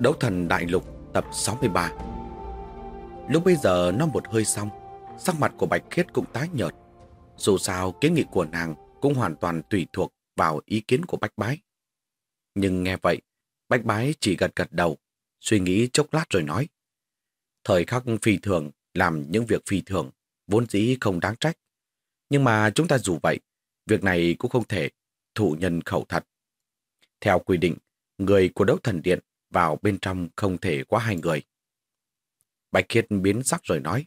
Đấu thần đại lục tập 63 Lúc bây giờ nó một hơi xong, sắc mặt của Bạch Khiết cũng tái nhợt. Dù sao kiến nghị của nàng cũng hoàn toàn tùy thuộc vào ý kiến của Bạch Bái. Nhưng nghe vậy, Bạch Bái chỉ gật gật đầu, suy nghĩ chốc lát rồi nói. Thời khắc phi thường làm những việc phi thường, vốn dĩ không đáng trách. Nhưng mà chúng ta dù vậy, việc này cũng không thể thụ nhân khẩu thật. Theo quy định, người của đấu thần điện vào bên trong không thể quá hai người. Bạch Khiết biến sắc rồi nói,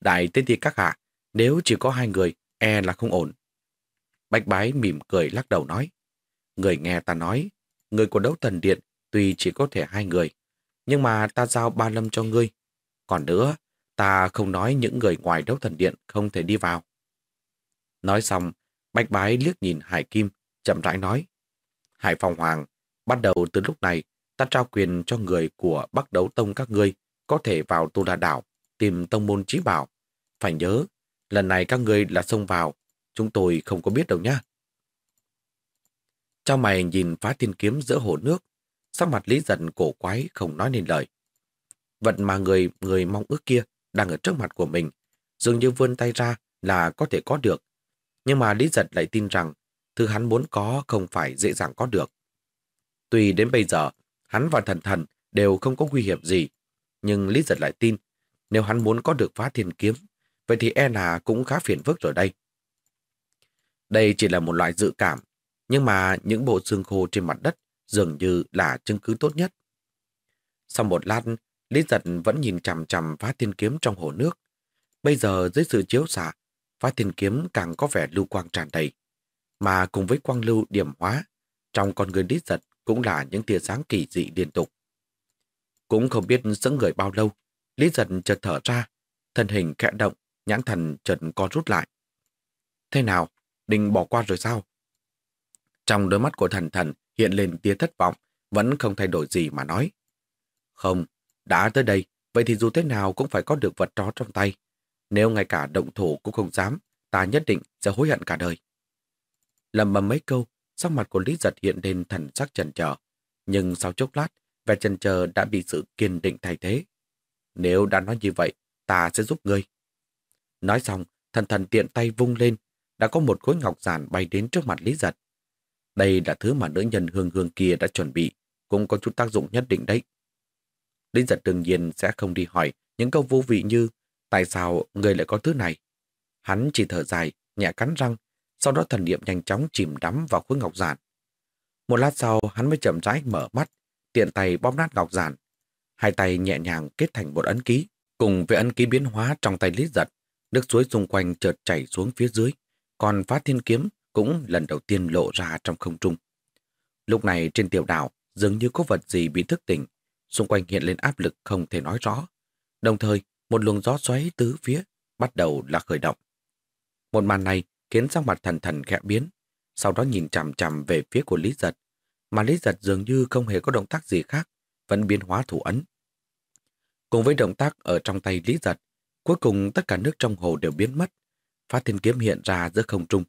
Đại tiên thi các hạ, nếu chỉ có hai người, e là không ổn. Bạch Bái mỉm cười lắc đầu nói, Người nghe ta nói, người của đấu thần điện tuy chỉ có thể hai người, nhưng mà ta giao ba lâm cho ngươi. Còn nữa, ta không nói những người ngoài đấu thần điện không thể đi vào. Nói xong, Bạch Bái liếc nhìn Hải Kim, chậm rãi nói, Hải Phong Hoàng, bắt đầu từ lúc này, ta trao quyền cho người của Bắc Đấu Tông các ngươi có thể vào Tu La Đảo tìm tông môn trí bảo. Phải nhớ, lần này các ngươi là xông vào, chúng tôi không có biết đâu nhá. Trong mày nhìn phá thiên kiếm giữa hồ nước, sắc mặt Lý Dần cổ quái không nói nên lời. Vận mà người người mong ước kia đang ở trước mặt của mình, dường như vươn tay ra là có thể có được. Nhưng mà Lý Giật lại tin rằng thứ hắn muốn có không phải dễ dàng có được. Tuy đến bây giờ, hắn và thần thần đều không có nguy hiểm gì, nhưng Lý Giật lại tin, nếu hắn muốn có được phá thiên kiếm, vậy thì e là cũng khá phiền phức rồi đây. Đây chỉ là một loại dự cảm, nhưng mà những bộ xương khô trên mặt đất dường như là chứng cứ tốt nhất. Sau một lát, Lý Giật vẫn nhìn chằm chằm phá thiên kiếm trong hồ nước. Bây giờ dưới sự chiếu xạ, phá thiên kiếm càng có vẻ lưu quang tràn đầy. Mà cùng với quang lưu điểm hóa, trong con người Lý Giật cũng là những tia sáng kỳ dị liên tục. Cũng không biết sững người bao lâu, Lý Giật chợt thở ra, thân hình khẽ động, nhãn thần chợt co rút lại. Thế nào, định bỏ qua rồi sao? Trong đôi mắt của thần thần hiện lên tia thất vọng, vẫn không thay đổi gì mà nói. Không, đã tới đây, vậy thì dù thế nào cũng phải có được vật đó trong tay. Nếu ngay cả động thủ cũng không dám, ta nhất định sẽ hối hận cả đời. Lầm bầm mấy câu, sắc mặt của Lý Giật hiện lên thần sắc chần chờ. Nhưng sau chốc lát, vẻ chần chờ đã bị sự kiên định thay thế. Nếu đã nói như vậy, ta sẽ giúp ngươi. Nói xong, thần thần tiện tay vung lên, đã có một khối ngọc giản bay đến trước mặt Lý Giật. Đây là thứ mà nữ nhân hương hương kia đã chuẩn bị, cũng có chút tác dụng nhất định đấy. Lý giật đương nhiên sẽ không đi hỏi những câu vô vị như tại sao người lại có thứ này. Hắn chỉ thở dài, nhẹ cắn răng, sau đó thần niệm nhanh chóng chìm đắm vào khối ngọc giản. Một lát sau, hắn mới chậm rãi mở mắt, tiện tay bóp nát ngọc giản. Hai tay nhẹ nhàng kết thành một ấn ký, cùng với ấn ký biến hóa trong tay Lý giật, nước suối xung quanh chợt chảy xuống phía dưới, còn phá thiên kiếm cũng lần đầu tiên lộ ra trong không trung. Lúc này trên tiểu đảo dường như có vật gì bị thức tỉnh, xung quanh hiện lên áp lực không thể nói rõ. Đồng thời, một luồng gió xoáy tứ phía bắt đầu là khởi động. Một màn này khiến sắc mặt thần thần khẽ biến, sau đó nhìn chằm chằm về phía của Lý Giật, mà Lý Giật dường như không hề có động tác gì khác, vẫn biến hóa thủ ấn. Cùng với động tác ở trong tay Lý Giật, cuối cùng tất cả nước trong hồ đều biến mất. Phát thiên kiếm hiện ra giữa không trung.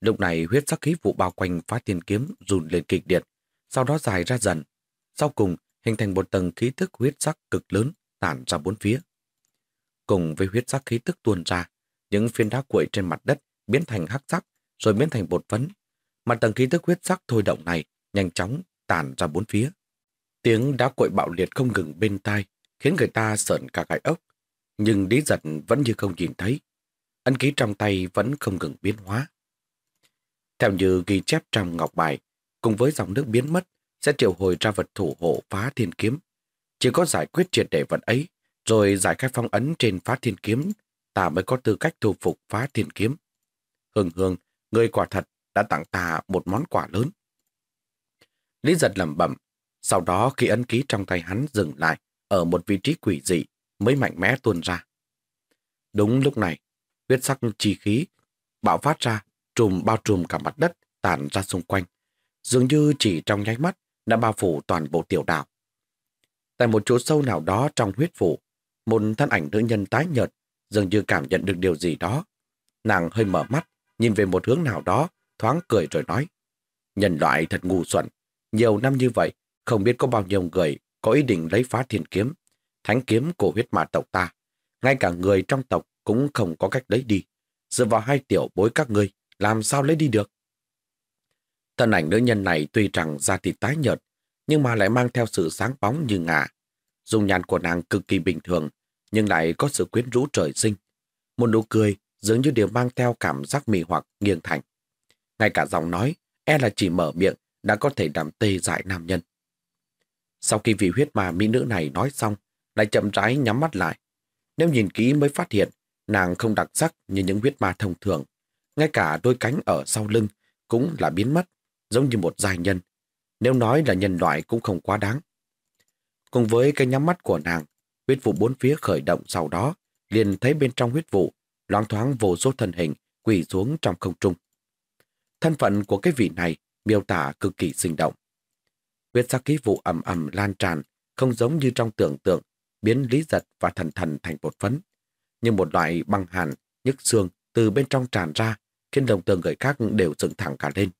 Lúc này huyết sắc khí vụ bao quanh phát thiên kiếm rùn lên kịch liệt, sau đó dài ra dần. Sau cùng, hình thành một tầng khí thức huyết sắc cực lớn tản ra bốn phía. Cùng với huyết sắc khí tức tuôn ra, những phiến đá cuội trên mặt đất biến thành hắc sắc rồi biến thành bột phấn. Mà tầng khí tức huyết sắc thôi động này nhanh chóng tản ra bốn phía. Tiếng đá cội bạo liệt không ngừng bên tai, khiến người ta sợn cả gai ốc. Nhưng Lý Giật vẫn như không nhìn thấy. Ấn ký trong tay vẫn không ngừng biến hóa. Theo như ghi chép trong ngọc bài, cùng với dòng nước biến mất, sẽ triệu hồi ra vật thủ hộ phá thiên kiếm. Chỉ có giải quyết triệt để vật ấy, rồi giải khai phong ấn trên phá thiên kiếm, ta mới có tư cách thu phục phá thiên kiếm. Hương hương người quả thật đã tặng ta một món quà lớn. Lý giật lầm bẩm, sau đó khi ấn ký trong tay hắn dừng lại ở một vị trí quỷ dị mới mạnh mẽ tuôn ra. Đúng lúc này, huyết sắc chi khí bạo phát ra, trùm bao trùm cả mặt đất tàn ra xung quanh, dường như chỉ trong nháy mắt đã bao phủ toàn bộ tiểu đảo. Tại một chỗ sâu nào đó trong huyết phủ, một thân ảnh nữ nhân tái nhợt dường như cảm nhận được điều gì đó. Nàng hơi mở mắt, nhìn về một hướng nào đó, thoáng cười rồi nói. Nhân loại thật ngu xuẩn. Nhiều năm như vậy, không biết có bao nhiêu người có ý định lấy phá thiên kiếm, thánh kiếm của huyết mã tộc ta. Ngay cả người trong tộc cũng không có cách lấy đi. Dựa vào hai tiểu bối các ngươi, làm sao lấy đi được? Thân ảnh nữ nhân này tuy rằng da thịt tái nhợt, nhưng mà lại mang theo sự sáng bóng như ngà. Dung nhan của nàng cực kỳ bình thường, nhưng lại có sự quyến rũ trời sinh. Một nụ cười dường như đều mang theo cảm giác mì hoặc nghiêng thành. Ngay cả giọng nói, e là chỉ mở miệng đã có thể làm tê dại nam nhân. Sau khi vị huyết mà mỹ nữ này nói xong, lại chậm rãi nhắm mắt lại. Nếu nhìn kỹ mới phát hiện, nàng không đặc sắc như những huyết ma thông thường. Ngay cả đôi cánh ở sau lưng cũng là biến mất, giống như một giai nhân. Nếu nói là nhân loại cũng không quá đáng. Cùng với cái nhắm mắt của nàng, huyết vụ bốn phía khởi động sau đó, liền thấy bên trong huyết vụ, loáng thoáng vô số thân hình quỳ xuống trong không trung. Thân phận của cái vị này miêu tả cực kỳ sinh động. Huyết sắc khí vụ ầm ầm lan tràn, không giống như trong tưởng tượng, biến lý giật và thần thần thành bột phấn. Như một loại băng hàn, nhức xương từ bên trong tràn ra, khiến đồng tường người khác đều dựng thẳng cả lên.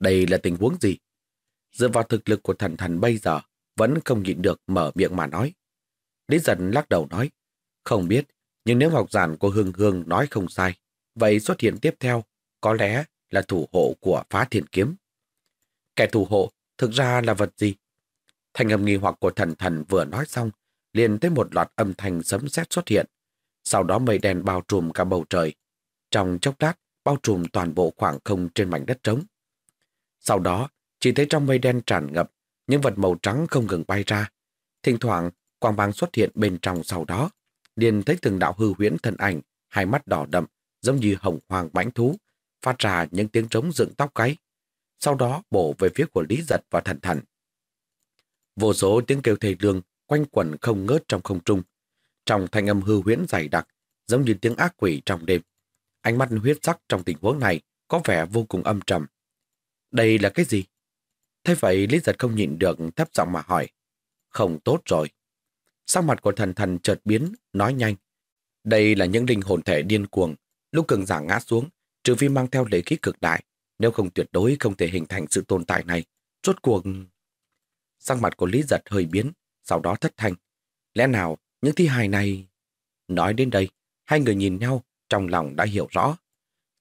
Đây là tình huống gì? Dựa vào thực lực của thần thần bây giờ, vẫn không nhịn được mở miệng mà nói. Lý giật lắc đầu nói, không biết, nhưng nếu Ngọc Giản của Hương Hương nói không sai, vậy xuất hiện tiếp theo có lẽ là thủ hộ của phá thiên kiếm. Kẻ thủ hộ thực ra là vật gì? Thành âm nghi hoặc của thần thần vừa nói xong, liền thấy một loạt âm thanh sấm sét xuất hiện. Sau đó mây đen bao trùm cả bầu trời. Trong chốc lát, bao trùm toàn bộ khoảng không trên mảnh đất trống. Sau đó, chỉ thấy trong mây đen tràn ngập, những vật màu trắng không ngừng bay ra. Thỉnh thoảng, quang băng xuất hiện bên trong sau đó. Liền thấy từng đạo hư huyễn thân ảnh, hai mắt đỏ đậm, giống như hồng hoàng mãnh thú, phát ra những tiếng trống dựng tóc gáy. Sau đó bổ về phía của Lý Giật và Thần Thần. Vô số tiếng kêu thề lương quanh quẩn không ngớt trong không trung. Trong thanh âm hư huyễn dày đặc, giống như tiếng ác quỷ trong đêm. Ánh mắt huyết sắc trong tình huống này có vẻ vô cùng âm trầm. Đây là cái gì? Thế vậy Lý Giật không nhịn được thấp giọng mà hỏi. Không tốt rồi. Sắc mặt của thần thần chợt biến, nói nhanh. Đây là những linh hồn thể điên cuồng. Lúc cường giả ngã xuống, trừ phi mang theo lễ khí cực đại, nếu không tuyệt đối không thể hình thành sự tồn tại này. Rốt cuộc... Sắc mặt của Lý Giật hơi biến, sau đó thất thanh. Lẽ nào những thi hài này... Nói đến đây, hai người nhìn nhau, trong lòng đã hiểu rõ.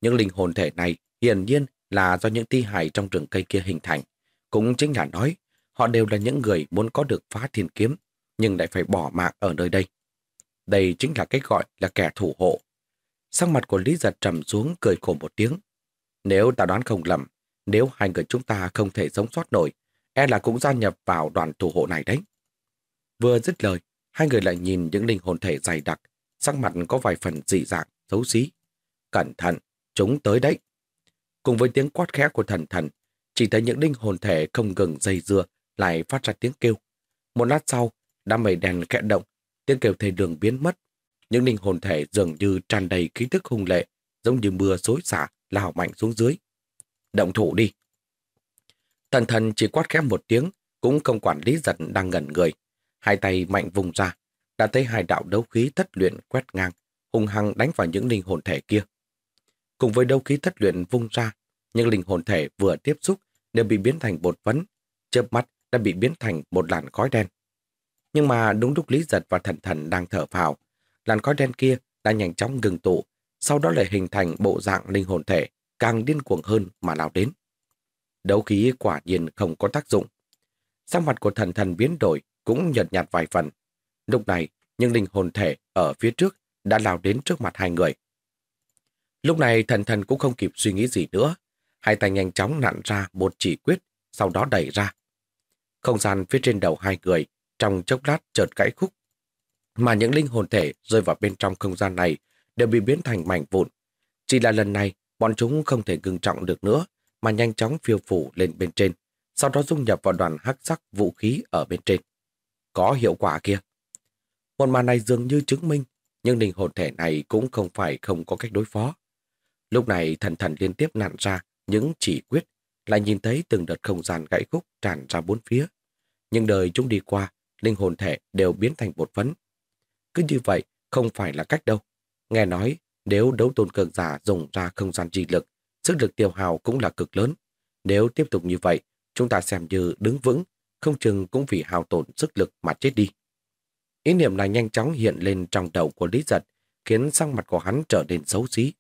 Những linh hồn thể này hiển nhiên là do những thi hài trong rừng cây kia hình thành. Cũng chính là nói, họ đều là những người muốn có được phá thiên kiếm, nhưng lại phải bỏ mạng ở nơi đây. Đây chính là cái gọi là kẻ thủ hộ. Sắc mặt của Lý Giật trầm xuống cười khổ một tiếng. Nếu ta đoán không lầm, nếu hai người chúng ta không thể sống sót nổi, e là cũng gia nhập vào đoàn thủ hộ này đấy. Vừa dứt lời, hai người lại nhìn những linh hồn thể dày đặc, sắc mặt có vài phần dị dạng, xấu xí. Cẩn thận, chúng tới đấy. Cùng với tiếng quát khẽ của thần thần, chỉ thấy những linh hồn thể không ngừng dây dưa lại phát ra tiếng kêu. Một lát sau, đám mây đèn khẽ động, tiếng kêu thê đường biến mất. Những linh hồn thể dường như tràn đầy khí thức hung lệ, giống như mưa xối xả, lao mạnh xuống dưới. Động thủ đi. Thần thần chỉ quát khẽ một tiếng, cũng không quản lý giật đang ngẩn người. Hai tay mạnh vùng ra, đã thấy hai đạo đấu khí thất luyện quét ngang, hung hăng đánh vào những linh hồn thể kia. Cùng với đấu khí thất luyện vung ra, những linh hồn thể vừa tiếp xúc đều bị biến thành bột phấn, chớp mắt đã bị biến thành một làn khói đen. Nhưng mà đúng lúc Lý Giật và Thần Thần đang thở phào, làn khói đen kia đã nhanh chóng ngừng tụ, sau đó lại hình thành bộ dạng linh hồn thể càng điên cuồng hơn mà lao đến. Đấu khí quả nhiên không có tác dụng. Sắc mặt của thần thần biến đổi cũng nhợt nhạt vài phần. Lúc này, những linh hồn thể ở phía trước đã lao đến trước mặt hai người. Lúc này thần thần cũng không kịp suy nghĩ gì nữa. Hai tay nhanh chóng nặn ra một chỉ quyết, sau đó đẩy ra. Không gian phía trên đầu hai người trong chốc lát chợt gãy khúc. Mà những linh hồn thể rơi vào bên trong không gian này đều bị biến thành mảnh vụn. Chỉ là lần này, bọn chúng không thể ngừng trọng được nữa, mà nhanh chóng phiêu phủ lên bên trên, sau đó dung nhập vào đoàn hắc sắc vũ khí ở bên trên. Có hiệu quả kia. Một màn này dường như chứng minh, nhưng linh hồn thể này cũng không phải không có cách đối phó. Lúc này thần thần liên tiếp nặn ra những chỉ quyết, lại nhìn thấy từng đợt không gian gãy khúc tràn ra bốn phía. Nhưng đời chúng đi qua, linh hồn thể đều biến thành bột phấn. Cứ như vậy, không phải là cách đâu. Nghe nói, nếu đấu tôn cường giả dùng ra không gian chi lực, sức lực tiêu hào cũng là cực lớn. Nếu tiếp tục như vậy, chúng ta xem như đứng vững, không chừng cũng vì hao tổn sức lực mà chết đi. Ý niệm này nhanh chóng hiện lên trong đầu của Lý Giật, khiến sắc mặt của hắn trở nên xấu xí.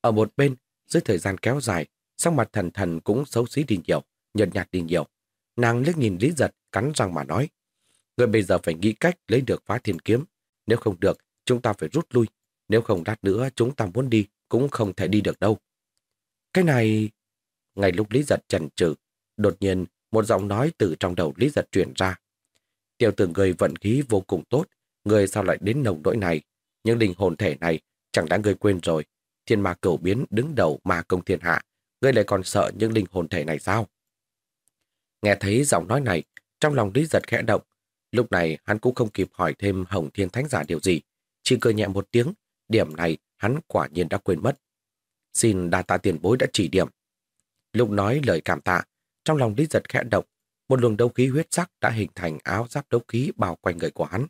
Ở một bên, dưới thời gian kéo dài, sắc mặt thần thần cũng xấu xí đi nhiều, nhợt nhạt đi nhiều. Nàng liếc nhìn Lý Giật, cắn răng mà nói. Người bây giờ phải nghĩ cách lấy được phá thiên kiếm. Nếu không được, chúng ta phải rút lui. Nếu không đắt nữa chúng ta muốn đi, cũng không thể đi được đâu. Cái này... Ngay lúc Lý Giật chần chừ, đột nhiên một giọng nói từ trong đầu Lý Giật truyền ra. Tiểu tử người vận khí vô cùng tốt, người sao lại đến nồng nỗi này. Nhưng linh hồn thể này chẳng đã người quên rồi. Thiên ma cầu biến đứng đầu ma công thiên hạ. Người lại còn sợ những linh hồn thể này sao? Nghe thấy giọng nói này, trong lòng Lý Giật khẽ động. Lúc này hắn cũng không kịp hỏi thêm Hồng Thiên Thánh Giả điều gì. Chỉ cười nhẹ một tiếng, điểm này hắn quả nhiên đã quên mất. Xin đa tạ tiền bối đã chỉ điểm. Lúc nói lời cảm tạ, trong lòng Lý Giật khẽ động, một luồng đấu khí huyết sắc đã hình thành áo giáp đấu khí bao quanh người của hắn.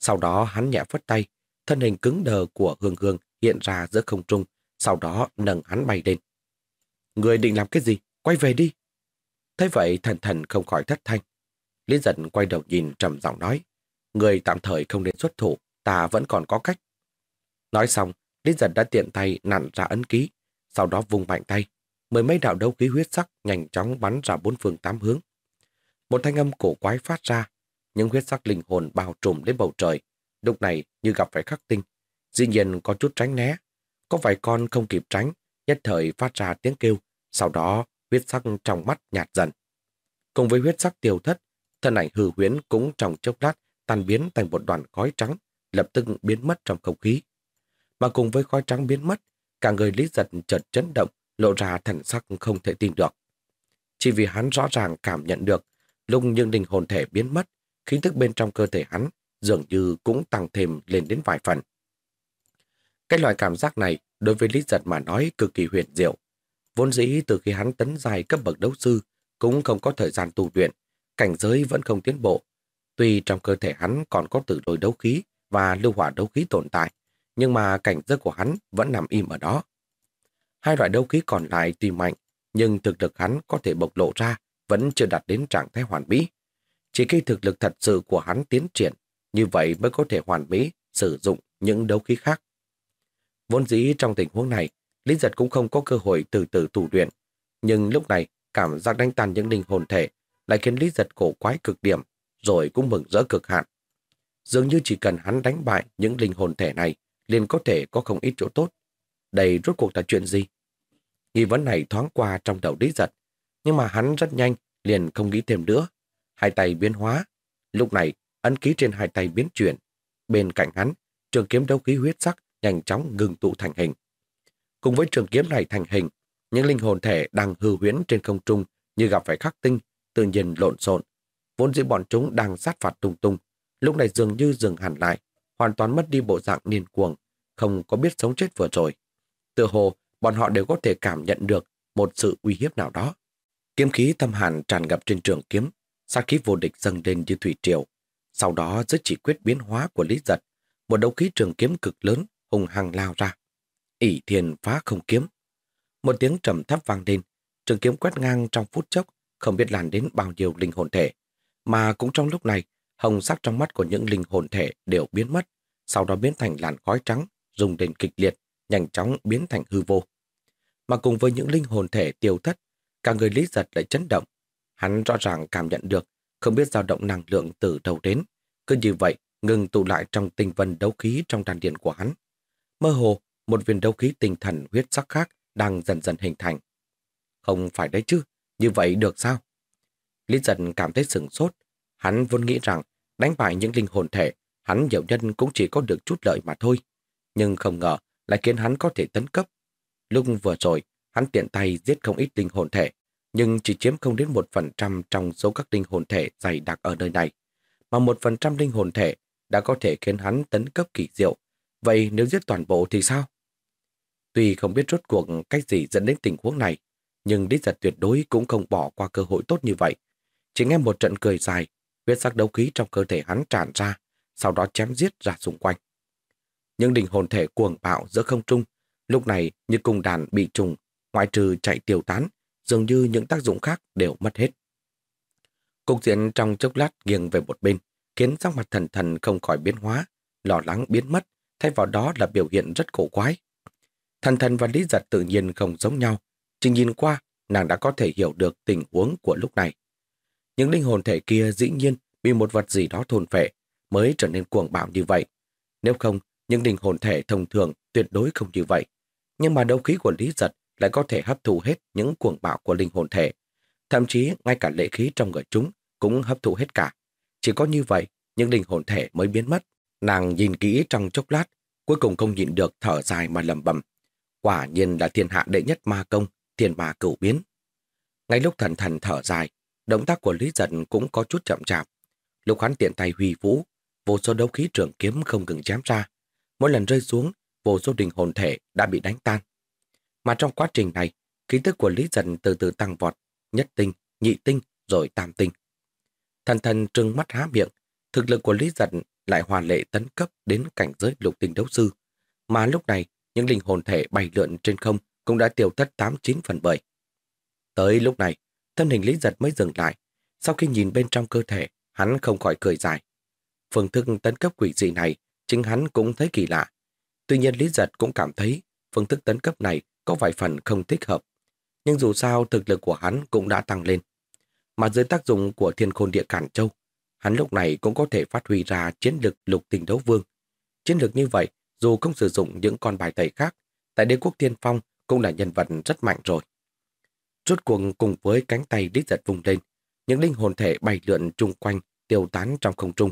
Sau đó hắn nhẹ phất tay, thân hình cứng đờ của Hương Hương hiện ra giữa không trung, sau đó nâng hắn bay lên. Người định làm cái gì? Quay về đi. Thế vậy thần thần không khỏi thất thanh. Lý giận quay đầu nhìn trầm giọng nói, người tạm thời không nên xuất thủ, ta vẫn còn có cách. Nói xong, Lý giận đã tiện tay nặn ra ấn ký, sau đó vùng mạnh tay. Mười mấy đạo đấu khí huyết sắc nhanh chóng bắn ra bốn phương tám hướng. Một thanh âm cổ quái phát ra, những huyết sắc linh hồn bao trùm lên bầu trời. Lúc này như gặp phải khắc tinh. Dĩ nhiên có chút tránh né. Có vài con không kịp tránh, nhất thời phát ra tiếng kêu. Sau đó huyết sắc trong mắt nhạt dần. Cùng với huyết sắc tiêu thất, ảnh hư huyễn cũng trong chốc lát tan biến thành một đoàn khói trắng, lập tức biến mất trong không khí. Mà cùng với khói trắng biến mất, cả người Lý Giật chợt chấn động, lộ ra thần sắc không thể tin được. Chỉ vì hắn rõ ràng cảm nhận được, lúc những linh hồn thể biến mất, khí thức bên trong cơ thể hắn dường như cũng tăng thêm lên đến vài phần. Cái loại cảm giác này đối với Lý Giật mà nói cực kỳ huyền diệu. Vốn dĩ từ khi hắn tấn dài cấp bậc đấu sư, cũng không có thời gian tu luyện, cảnh giới vẫn không tiến bộ. Tuy trong cơ thể hắn còn có tử lôi đấu khí và lưu hỏa đấu khí tồn tại, nhưng mà cảnh giới của hắn vẫn nằm im ở đó. Hai loại đấu khí còn lại tuy mạnh, nhưng thực lực hắn có thể bộc lộ ra vẫn chưa đạt đến trạng thái hoàn mỹ. Chỉ khi thực lực thật sự của hắn tiến triển, như vậy mới có thể hoàn mỹ sử dụng những đấu khí khác. Vốn dĩ trong tình huống này, Lý Giật cũng không có cơ hội từ từ tù luyện. Nhưng lúc này, cảm giác đánh tàn những linh hồn thể lại khiến Lý Giật cổ quái cực điểm, rồi cũng mừng rỡ cực hạn. Dường như chỉ cần hắn đánh bại những linh hồn thể này, liền có thể có không ít chỗ tốt. Đây rốt cuộc là chuyện gì? Nghi vấn này thoáng qua trong đầu Lý Giật, nhưng mà hắn rất nhanh, liền không nghĩ thêm nữa. Hai tay biến hóa. Lúc này, ấn ký trên hai tay biến chuyển. Bên cạnh hắn, trường kiếm đấu khí huyết sắc nhanh chóng ngừng tụ thành hình. Cùng với trường kiếm này thành hình, những linh hồn thể đang hư huyễn trên không trung như gặp phải khắc tinh, tự nhiên lộn xộn. Vốn dĩ bọn chúng đang sát phạt tung tung, lúc này dường như dừng hẳn lại, hoàn toàn mất đi bộ dạng niên cuồng, không có biết sống chết vừa rồi. Tự hồ, bọn họ đều có thể cảm nhận được một sự uy hiếp nào đó. Kiếm khí thâm hàn tràn ngập trên trường kiếm, sát khí vô địch dâng lên như thủy triều. Sau đó dưới chỉ quyết biến hóa của Lý Giật, một đấu khí trường kiếm cực lớn hùng hăng lao ra. ỉ thiền phá không kiếm. Một tiếng trầm thấp vang lên, trường kiếm quét ngang trong phút chốc, không biết làn đến bao nhiêu linh hồn thể. Mà cũng trong lúc này, hồng sắc trong mắt của những linh hồn thể đều biến mất, sau đó biến thành làn khói trắng, dùng đến kịch liệt, nhanh chóng biến thành hư vô. Mà cùng với những linh hồn thể tiêu thất, cả người Lý Giật lại chấn động. Hắn rõ ràng cảm nhận được, không biết dao động năng lượng từ đâu đến. Cứ như vậy, ngừng tụ lại trong tinh vân đấu khí trong đàn điện của hắn. Mơ hồ, một viên đấu khí tinh thần huyết sắc khác đang dần dần hình thành. Không phải đấy chứ, như vậy được sao? Lý Giật cảm thấy sừng sốt. Hắn vốn nghĩ rằng đánh bại những linh hồn thể, hắn nhiều nhân cũng chỉ có được chút lợi mà thôi. Nhưng không ngờ lại khiến hắn có thể tấn cấp. Lúc vừa rồi, hắn tiện tay giết không ít linh hồn thể, nhưng chỉ chiếm không đến một phần trăm trong số các linh hồn thể dày đặc ở nơi này. Mà một phần trăm linh hồn thể đã có thể khiến hắn tấn cấp kỳ diệu. Vậy nếu giết toàn bộ thì sao? Tuy không biết rốt cuộc cách gì dẫn đến tình huống này, nhưng Lý Giật tuyệt đối cũng không bỏ qua cơ hội tốt như vậy. Chỉ nghe một trận cười dài, huyết sắc đấu khí trong cơ thể hắn tràn ra, sau đó chém giết ra xung quanh. Những đỉnh hồn thể cuồng bạo giữa không trung, lúc này như cùng đàn bị trùng, ngoại trừ chạy tiêu tán, dường như những tác dụng khác đều mất hết. Cục diện trong chốc lát nghiêng về một bên, khiến sắc mặt thần thần không khỏi biến hóa, lo lắng biến mất, thay vào đó là biểu hiện rất cổ quái. Thần thần và Lý Giật tự nhiên không giống nhau, chỉ nhìn qua, nàng đã có thể hiểu được tình huống của lúc này. Những linh hồn thể kia dĩ nhiên bị một vật gì đó thôn phệ, mới trở nên cuồng bạo như vậy. Nếu không, những linh hồn thể thông thường tuyệt đối không như vậy. Nhưng mà đấu khí của Lý Giật lại có thể hấp thụ hết những cuồng bạo của linh hồn thể. Thậm chí ngay cả lệ khí trong người chúng cũng hấp thụ hết cả. Chỉ có như vậy, những linh hồn thể mới biến mất. Nàng nhìn kỹ trong chốc lát, cuối cùng không nhịn được thở dài mà lầm bầm. Quả nhiên là thiên hạ đệ nhất ma công, thiên ma cửu biến. Ngay lúc thần thần thở dài, động tác của Lý Giật cũng có chút chậm chạp. Lúc hắn tiện tay huy vũ, vô số đấu khí trường kiếm không ngừng chém ra. Mỗi lần rơi xuống, vô số đình hồn thể đã bị đánh tan. Mà trong quá trình này, khí tức của Lý Dần từ từ tăng vọt, nhất tinh, nhị tinh, rồi tam tinh. Thần thần trừng mắt há miệng, thực lực của Lý Dần lại hoàn lệ tấn cấp đến cảnh giới lục tinh đấu sư. Mà lúc này, những linh hồn thể bay lượn trên không cũng đã tiêu thất 89 phần bời. Tới lúc này, thân hình Lý Giật mới dừng lại. Sau khi nhìn bên trong cơ thể, hắn không khỏi cười dài. Phương thức tấn cấp quỷ dị này, chính hắn cũng thấy kỳ lạ. Tuy nhiên Lý Giật cũng cảm thấy phương thức tấn cấp này có vài phần không thích hợp. Nhưng dù sao thực lực của hắn cũng đã tăng lên. Mà dưới tác dụng của thiên khôn địa cản châu, hắn lúc này cũng có thể phát huy ra chiến lực lục tình đấu vương. Chiến lược như vậy, dù không sử dụng những con bài tẩy khác, tại đế quốc thiên phong cũng là nhân vật rất mạnh rồi. Rốt cuộc cùng với cánh tay đít giật vùng lên, những linh hồn thể bay lượn chung quanh, tiêu tán trong không trung.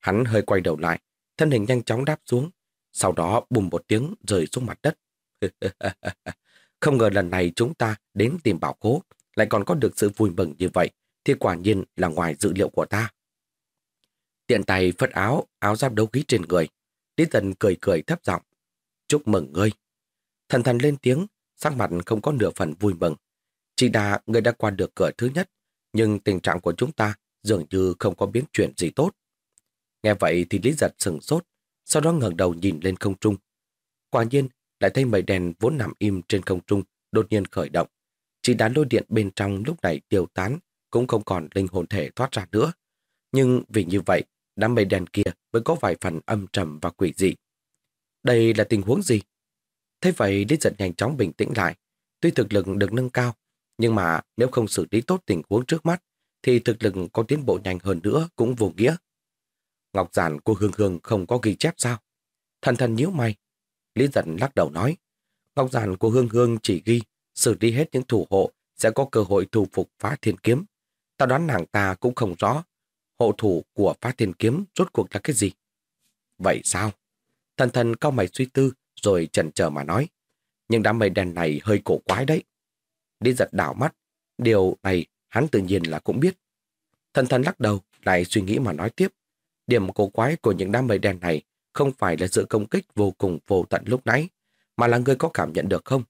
Hắn hơi quay đầu lại, thân hình nhanh chóng đáp xuống, sau đó bùm một tiếng rơi xuống mặt đất. Không ngờ lần này chúng ta đến tìm bảo khố, lại còn có được sự vui mừng như vậy, thì quả nhiên là ngoài dự liệu của ta. Tiện tay phất áo, áo giáp đấu khí trên người. Lý Tần cười cười thấp giọng. Chúc mừng ngươi. Thần thần lên tiếng, sắc mặt không có nửa phần vui mừng. Chỉ đã người đã qua được cửa thứ nhất, nhưng tình trạng của chúng ta dường như không có biến chuyển gì tốt. Nghe vậy thì Lý Giật sừng sốt, sau đó ngẩng đầu nhìn lên không trung. Quả nhiên, lại thấy mây đèn vốn nằm im trên không trung, đột nhiên khởi động. Chỉ đán lôi điện bên trong lúc này tiêu tán, cũng không còn linh hồn thể thoát ra nữa. Nhưng vì như vậy, đám mây đèn kia mới có vài phần âm trầm và quỷ dị. Đây là tình huống gì? Thế vậy Lý Giật nhanh chóng bình tĩnh lại. Tuy thực lực được nâng cao, nhưng mà nếu không xử lý tốt tình huống trước mắt, thì thực lực có tiến bộ nhanh hơn nữa cũng vô nghĩa. Ngọc giản của Hương Hương không có ghi chép sao? Thần thần nhíu mày. Lý giật lắc đầu nói. Ngọc giản của Hương Hương chỉ ghi xử lý hết những thủ hộ sẽ có cơ hội thu phục phá thiên kiếm. Ta đoán nàng ta cũng không rõ hộ thủ của phá thiên kiếm rốt cuộc là cái gì. Vậy sao? Thần thần cao mày suy tư rồi chần chờ mà nói. Nhưng đám mây đen này hơi cổ quái đấy. Lý giật đảo mắt. Điều này hắn tự nhiên là cũng biết. Thần thần lắc đầu, lại suy nghĩ mà nói tiếp. Điểm cổ quái của những đám mây đen này không phải là sự công kích vô cùng vô tận lúc nãy, mà là người có cảm nhận được không?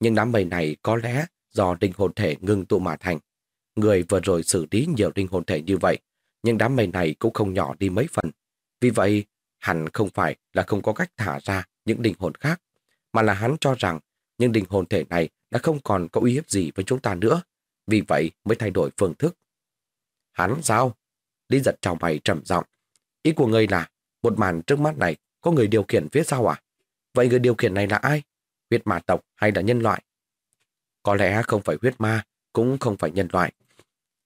Nhưng đám mây này có lẽ do linh hồn thể ngừng tụ mà thành. Người vừa rồi xử lý nhiều linh hồn thể như vậy, nhưng đám mây này cũng không nhỏ đi mấy phần. Vì vậy, hẳn không phải là không có cách thả ra những linh hồn khác, mà là hắn cho rằng những linh hồn thể này đã không còn có uy hiếp gì với chúng ta nữa, vì vậy mới thay đổi phương thức. Hắn sao? Lý giật trào mày trầm giọng. Ý của ngươi là, một màn trước mắt này có người điều khiển phía sau à? Vậy người điều khiển này là ai? Huyết ma tộc hay là nhân loại? Có lẽ không phải huyết ma, cũng không phải nhân loại.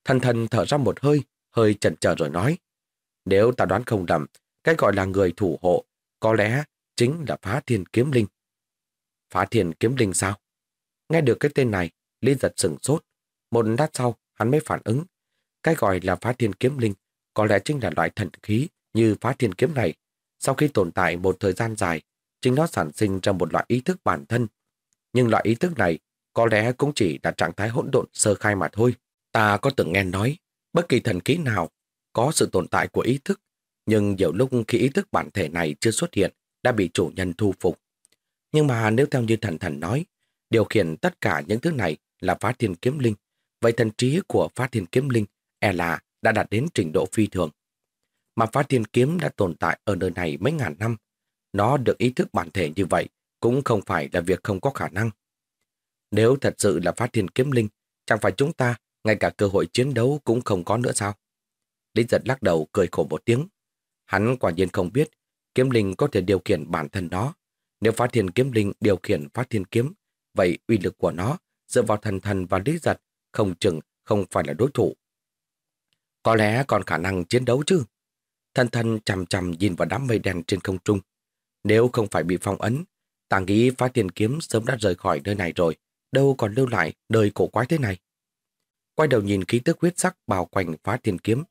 Thần thần thở ra một hơi, hơi chần chờ rồi nói. Nếu ta đoán không lầm, cái gọi là người thủ hộ, có lẽ chính là phá thiên kiếm linh. Phá thiên kiếm linh sao? Nghe được cái tên này, Lý giật sừng sốt. Một lát sau, hắn mới phản ứng. Cái gọi là phá thiên kiếm linh có lẽ chính là loại thần khí như phá thiên kiếm này. Sau khi tồn tại một thời gian dài, chính nó sản sinh ra một loại ý thức bản thân. Nhưng loại ý thức này có lẽ cũng chỉ là trạng thái hỗn độn sơ khai mà thôi. Ta có từng nghe nói, bất kỳ thần khí nào có sự tồn tại của ý thức, nhưng nhiều lúc khi ý thức bản thể này chưa xuất hiện, đã bị chủ nhân thu phục. Nhưng mà nếu theo như thần thần nói, điều khiển tất cả những thứ này là phá thiên kiếm linh, vậy thần trí của phá thiên kiếm linh e là đã đạt đến trình độ phi thường. Mà phá thiên kiếm đã tồn tại ở nơi này mấy ngàn năm, nó được ý thức bản thể như vậy cũng không phải là việc không có khả năng. Nếu thật sự là phát thiên kiếm linh, chẳng phải chúng ta ngay cả cơ hội chiến đấu cũng không có nữa sao? Lý giật lắc đầu cười khổ một tiếng. Hắn quả nhiên không biết kiếm linh có thể điều khiển bản thân nó. Nếu phát thiên kiếm linh điều khiển phát thiên kiếm, vậy uy lực của nó dựa vào thần thần và lý giật không chừng không phải là đối thủ. Có lẽ còn khả năng chiến đấu chứ. Thần thần chằm chằm nhìn vào đám mây đen trên không trung. Nếu không phải bị phong ấn, ta nghĩ phá Thiên kiếm sớm đã rời khỏi nơi này rồi, đâu còn lưu lại đời cổ quái thế này. Quay đầu nhìn khí tức huyết sắc bao quanh phá Thiên kiếm,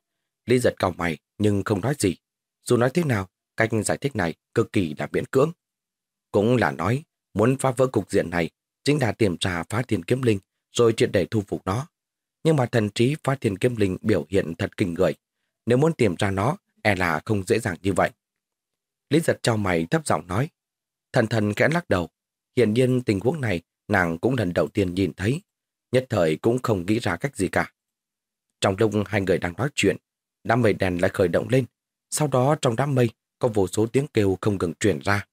Lý giật cao mày nhưng không nói gì. Dù nói thế nào, cách giải thích này cực kỳ là miễn cưỡng. Cũng là nói, muốn phá vỡ cục diện này chính là tìm ra phá thiên kiếm linh rồi triệt để thu phục nó. Nhưng mà thần trí phá thiên kiếm linh biểu hiện thật kinh người. Nếu muốn tìm ra nó, e là không dễ dàng như vậy. Lý giật trao mày thấp giọng nói. Thần thần kẽ lắc đầu. Hiện nhiên tình huống này nàng cũng lần đầu tiên nhìn thấy. Nhất thời cũng không nghĩ ra cách gì cả. Trong lúc hai người đang nói chuyện, đám mây đèn lại khởi động lên. Sau đó trong đám mây có vô số tiếng kêu không ngừng truyền ra.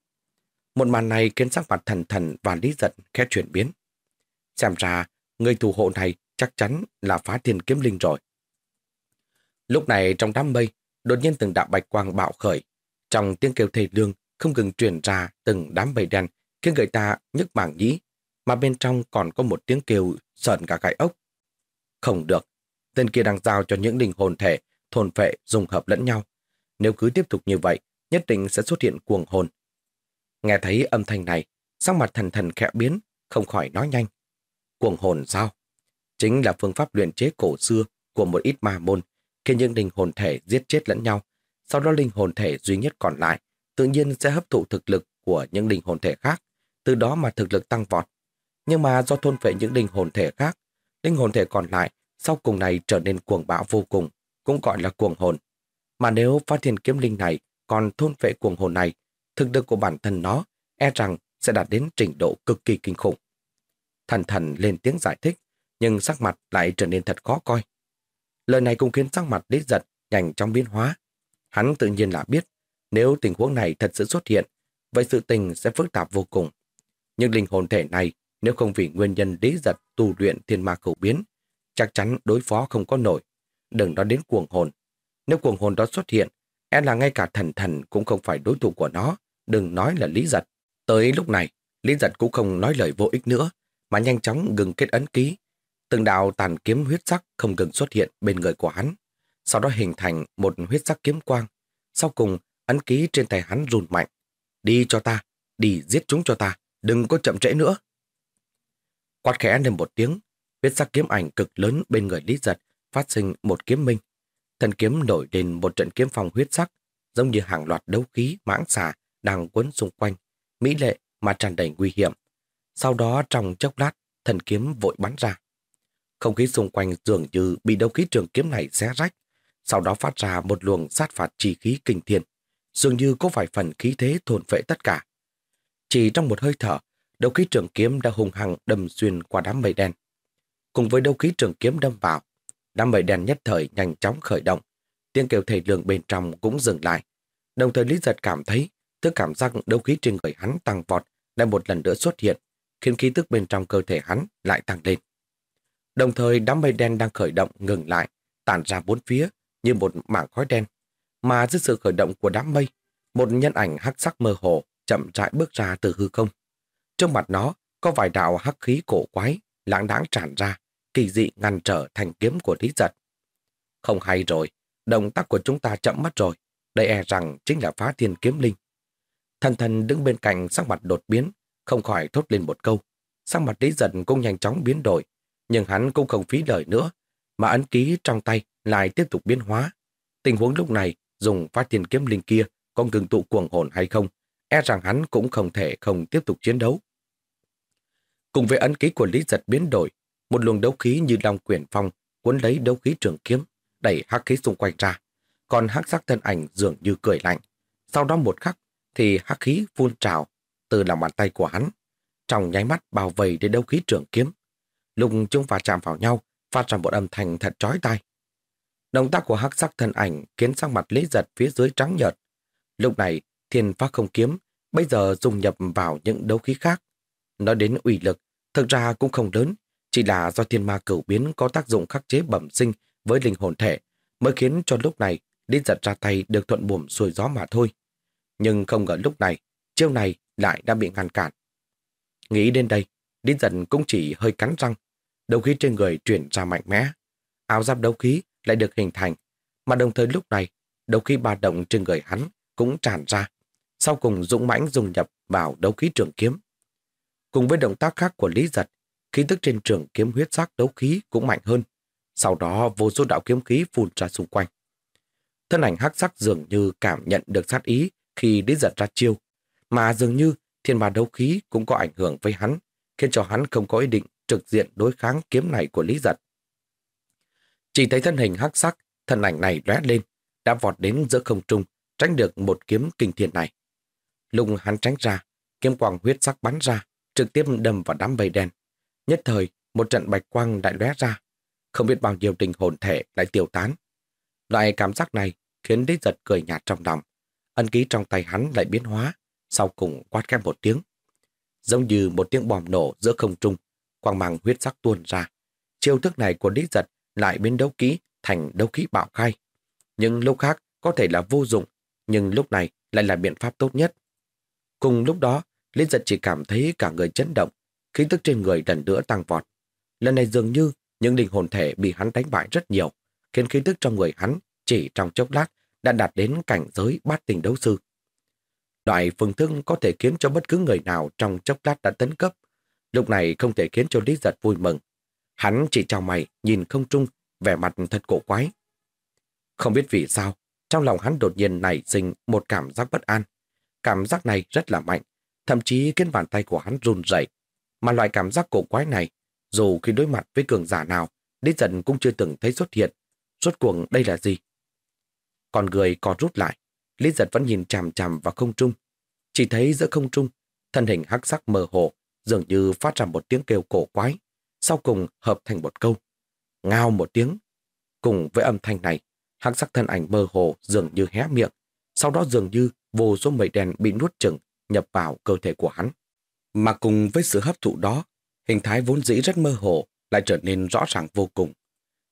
Một màn này khiến sắc mặt thần thần và lý giận khẽ chuyển biến. Xem ra, người thủ hộ này chắc chắn là phá thiên kiếm linh rồi. Lúc này trong đám mây, đột nhiên từng đạo bạch quang bạo khởi. Trong tiếng kêu thầy lương không ngừng truyền ra từng đám bầy đen khiến người ta nhức mảng nhĩ, mà bên trong còn có một tiếng kêu sợn cả gai ốc. Không được, tên kia đang giao cho những linh hồn thể thôn phệ dùng hợp lẫn nhau. Nếu cứ tiếp tục như vậy, nhất định sẽ xuất hiện cuồng hồn. Nghe thấy âm thanh này, sắc mặt thần thần khẽ biến, không khỏi nói nhanh. Cuồng hồn sao? Chính là phương pháp luyện chế cổ xưa của một ít ma môn, khi những linh hồn thể giết chết lẫn nhau. Sau đó linh hồn thể duy nhất còn lại tự nhiên sẽ hấp thụ thực lực của những linh hồn thể khác, từ đó mà thực lực tăng vọt. Nhưng mà do thôn phệ những linh hồn thể khác, linh hồn thể còn lại sau cùng này trở nên cuồng bão vô cùng, cũng gọi là cuồng hồn. Mà nếu phát hiện kiếm linh này còn thôn vệ cuồng hồn này, thực lực của bản thân nó e rằng sẽ đạt đến trình độ cực kỳ kinh khủng. Thần thần lên tiếng giải thích, nhưng sắc mặt lại trở nên thật khó coi. Lời này cũng khiến sắc mặt lý giật nhanh trong biến hóa. Hắn tự nhiên là biết nếu tình huống này thật sự xuất hiện, vậy sự tình sẽ phức tạp vô cùng. Nhưng linh hồn thể này, nếu không vì nguyên nhân lý giật tu luyện thiên ma khẩu biến, chắc chắn đối phó không có nổi. Đừng nói đến cuồng hồn. Nếu cuồng hồn đó xuất hiện, e là ngay cả thần thần cũng không phải đối thủ của nó, đừng nói là lý giật. Tới lúc này, lý giật cũng không nói lời vô ích nữa, mà nhanh chóng ngừng kết ấn ký. Từng đạo tàn kiếm huyết sắc không ngừng xuất hiện bên người của hắn, sau đó hình thành một huyết sắc kiếm quang. Sau cùng, ấn ký trên tay hắn run mạnh. Đi cho ta, đi giết chúng cho ta, đừng có chậm trễ nữa. Quát khẽ lên một tiếng, huyết sắc kiếm ảnh cực lớn bên người Lý Giật phát sinh một kiếm minh. Thần kiếm nổi lên một trận kiếm phong huyết sắc, giống như hàng loạt đấu khí mãng xà đang quấn xung quanh, mỹ lệ mà tràn đầy nguy hiểm. Sau đó trong chốc lát, thần kiếm vội bắn ra. Không khí xung quanh dường như bị đấu khí trường kiếm này xé rách, sau đó phát ra một luồng sát phạt chi khí kinh thiên dường như có vài phần khí thế thôn phệ tất cả. Chỉ trong một hơi thở, đấu khí trường kiếm đã hùng hăng đâm xuyên qua đám mây đen. Cùng với đấu khí trường kiếm đâm vào, đám mây đen nhất thời nhanh chóng khởi động. Tiếng kêu thầy lương bên trong cũng dừng lại. Đồng thời Lý Giật cảm thấy thứ cảm giác đấu khí trên người hắn tăng vọt lại một lần nữa xuất hiện, khiến khí tức bên trong cơ thể hắn lại tăng lên. Đồng thời đám mây đen đang khởi động ngừng lại, tản ra bốn phía như một mảng khói đen mà dưới sự khởi động của đám mây, một nhân ảnh hắc sắc mơ hồ chậm rãi bước ra từ hư không. Trong mặt nó có vài đạo hắc khí cổ quái, lãng đáng tràn ra, kỳ dị ngăn trở thành kiếm của Lý Giật. Không hay rồi, động tác của chúng ta chậm mất rồi, đây e rằng chính là phá thiên kiếm linh. Thần thần đứng bên cạnh sắc mặt đột biến, không khỏi thốt lên một câu. Sắc mặt Lý Giật cũng nhanh chóng biến đổi, nhưng hắn cũng không phí lời nữa, mà ấn ký trong tay lại tiếp tục biến hóa. Tình huống lúc này dùng phát thiên kiếm linh kia có ngừng tụ cuồng hồn hay không, e rằng hắn cũng không thể không tiếp tục chiến đấu. Cùng với ấn ký của Lý Giật biến đổi, một luồng đấu khí như long quyển phong cuốn lấy đấu khí trường kiếm, đẩy hắc khí xung quanh ra. Còn hắc sắc thân ảnh dường như cười lạnh. Sau đó một khắc thì hắc khí phun trào từ lòng bàn tay của hắn. Trong nháy mắt bao vây đến đấu khí trường kiếm. Lúc chúng va chạm vào nhau, phát ra một âm thanh thật chói tai. Động tác của hắc sắc thân ảnh khiến sang mặt Lý Giật phía dưới trắng nhợt. Lúc này, thiên phát không kiếm bây giờ dùng nhập vào những đấu khí khác. Nói đến uy lực, thực ra cũng không lớn, chỉ là do thiên ma cửu biến có tác dụng khắc chế bẩm sinh với linh hồn thể, mới khiến cho lúc này Lý giật ra tay được thuận buồm xuôi gió mà thôi. Nhưng không ngờ lúc này, chiêu này lại đã bị ngăn cản. Nghĩ đến đây, Lý giật cũng chỉ hơi cắn răng, đầu khí trên người chuyển ra mạnh mẽ. Áo giáp đấu khí lại được hình thành, mà đồng thời lúc này, đấu khí ba động trên người hắn cũng tràn ra, sau cùng dũng mãnh dùng nhập vào đấu khí trường kiếm. Cùng với động tác khác của Lý Giật, khí tức trên trường kiếm huyết sắc đấu khí cũng mạnh hơn. Sau đó vô số đạo kiếm khí phun ra xung quanh. Thân ảnh hắc sắc dường như cảm nhận được sát ý khi Lý Giật ra chiêu, mà dường như thiên ma đấu khí cũng có ảnh hưởng với hắn, khiến cho hắn không có ý định trực diện đối kháng kiếm này của Lý Giật. Chỉ thấy thân hình hắc sắc, thân ảnh này lóe lên, đã vọt đến giữa không trung, tránh được một kiếm kinh thiên này. lùng hắn tránh ra, kiếm quang huyết sắc bắn ra, trực tiếp đâm vào đám bầy đen. Nhất thời, một trận bạch quang đại lóe ra. Không biết bao nhiêu tình hồn thể lại tiêu tán. Loại cảm giác này khiến Lý Giật cười nhạt trong lòng. Ân ký trong tay hắn lại biến hóa, sau cùng quát khép một tiếng. Giống như một tiếng bom nổ giữa không trung, quang mang huyết sắc tuôn ra. Chiêu thức này của Lý Giật lại biến đấu kỹ thành đấu khí bạo khai. Nhưng lúc khác có thể là vô dụng, nhưng lúc này lại là biện pháp tốt nhất. Cùng lúc đó, Lý giật chỉ cảm thấy cả người chấn động, khí tức trên người lần nữa tăng vọt. Lần này dường như những linh hồn thể bị hắn đánh bại rất nhiều, khiến khí tức trong người hắn chỉ trong chốc lát đã đạt đến cảnh giới bát tình đấu sư. Loại phương thức có thể khiến cho bất cứ người nào trong chốc lát đã tấn cấp. Lúc này không thể khiến cho Lý giật vui mừng. Hắn chỉ chào mày, nhìn không trung, vẻ mặt thật cổ quái. Không biết vì sao, trong lòng hắn đột nhiên nảy sinh một cảm giác bất an. Cảm giác này rất là mạnh, thậm chí khiến bàn tay của hắn run rẩy. Mà loại cảm giác cổ quái này, dù khi đối mặt với cường giả nào, Lý Dần cũng chưa từng thấy xuất hiện. Rốt cuồng đây là gì? Còn người còn rút lại, Lý Giật vẫn nhìn chằm chằm vào không trung. Chỉ thấy giữa không trung, thân hình hắc sắc mơ hồ, dường như phát ra một tiếng kêu cổ quái, sau cùng hợp thành một câu. Ngao một tiếng. Cùng với âm thanh này, hắc sắc thân ảnh mơ hồ dường như hé miệng, sau đó dường như vô số mây đen bị nuốt chừng, nhập vào cơ thể của hắn. Mà cùng với sự hấp thụ đó, hình thái vốn dĩ rất mơ hồ lại trở nên rõ ràng vô cùng.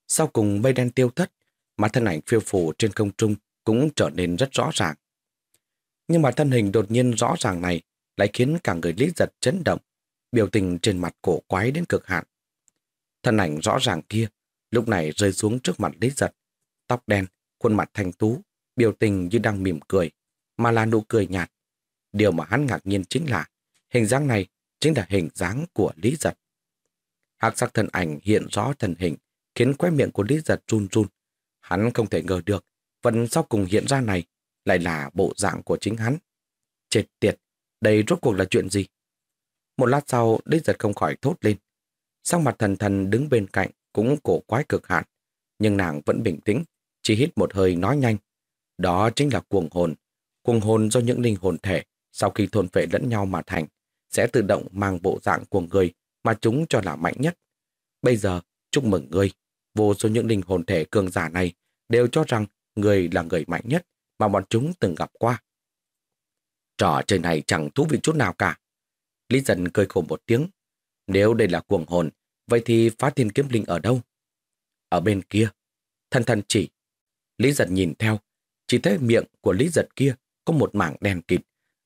Sau cùng mây đen tiêu thất, mà thân ảnh phiêu phù trên không trung cũng trở nên rất rõ ràng. Nhưng mà thân hình đột nhiên rõ ràng này lại khiến cả người lý giật chấn động, biểu tình trên mặt cổ quái đến cực hạn. Thân ảnh rõ ràng kia lúc này rơi xuống trước mặt lý giật, tóc đen, khuôn mặt thanh tú, biểu tình như đang mỉm cười, mà là nụ cười nhạt. Điều mà hắn ngạc nhiên chính là hình dáng này chính là hình dáng của Lý Giật. Hạc sắc thân ảnh hiện rõ thân hình, khiến quét miệng của Lý Giật run run. Hắn không thể ngờ được, phần sau cùng hiện ra này lại là bộ dạng của chính hắn. Chết tiệt, đây rốt cuộc là chuyện gì? Một lát sau, Lý Giật không khỏi thốt lên. Sang mặt thần thần đứng bên cạnh cũng cổ quái cực hạn, nhưng nàng vẫn bình tĩnh, chỉ hít một hơi nói nhanh. Đó chính là cuồng hồn. Cuồng hồn do những linh hồn thể sau khi thôn phệ lẫn nhau mà thành, sẽ tự động mang bộ dạng của người mà chúng cho là mạnh nhất. Bây giờ, chúc mừng ngươi, vô số những linh hồn thể cường giả này đều cho rằng người là người mạnh nhất mà bọn chúng từng gặp qua. Trò chơi này chẳng thú vị chút nào cả. Lý dần cười khổ một tiếng. Nếu đây là cuồng hồn, vậy thì phá thiên kiếm linh ở đâu? Ở bên kia, thân thân chỉ. Lý giật nhìn theo, chỉ thấy miệng của Lý giật kia có một mảng đen kịt,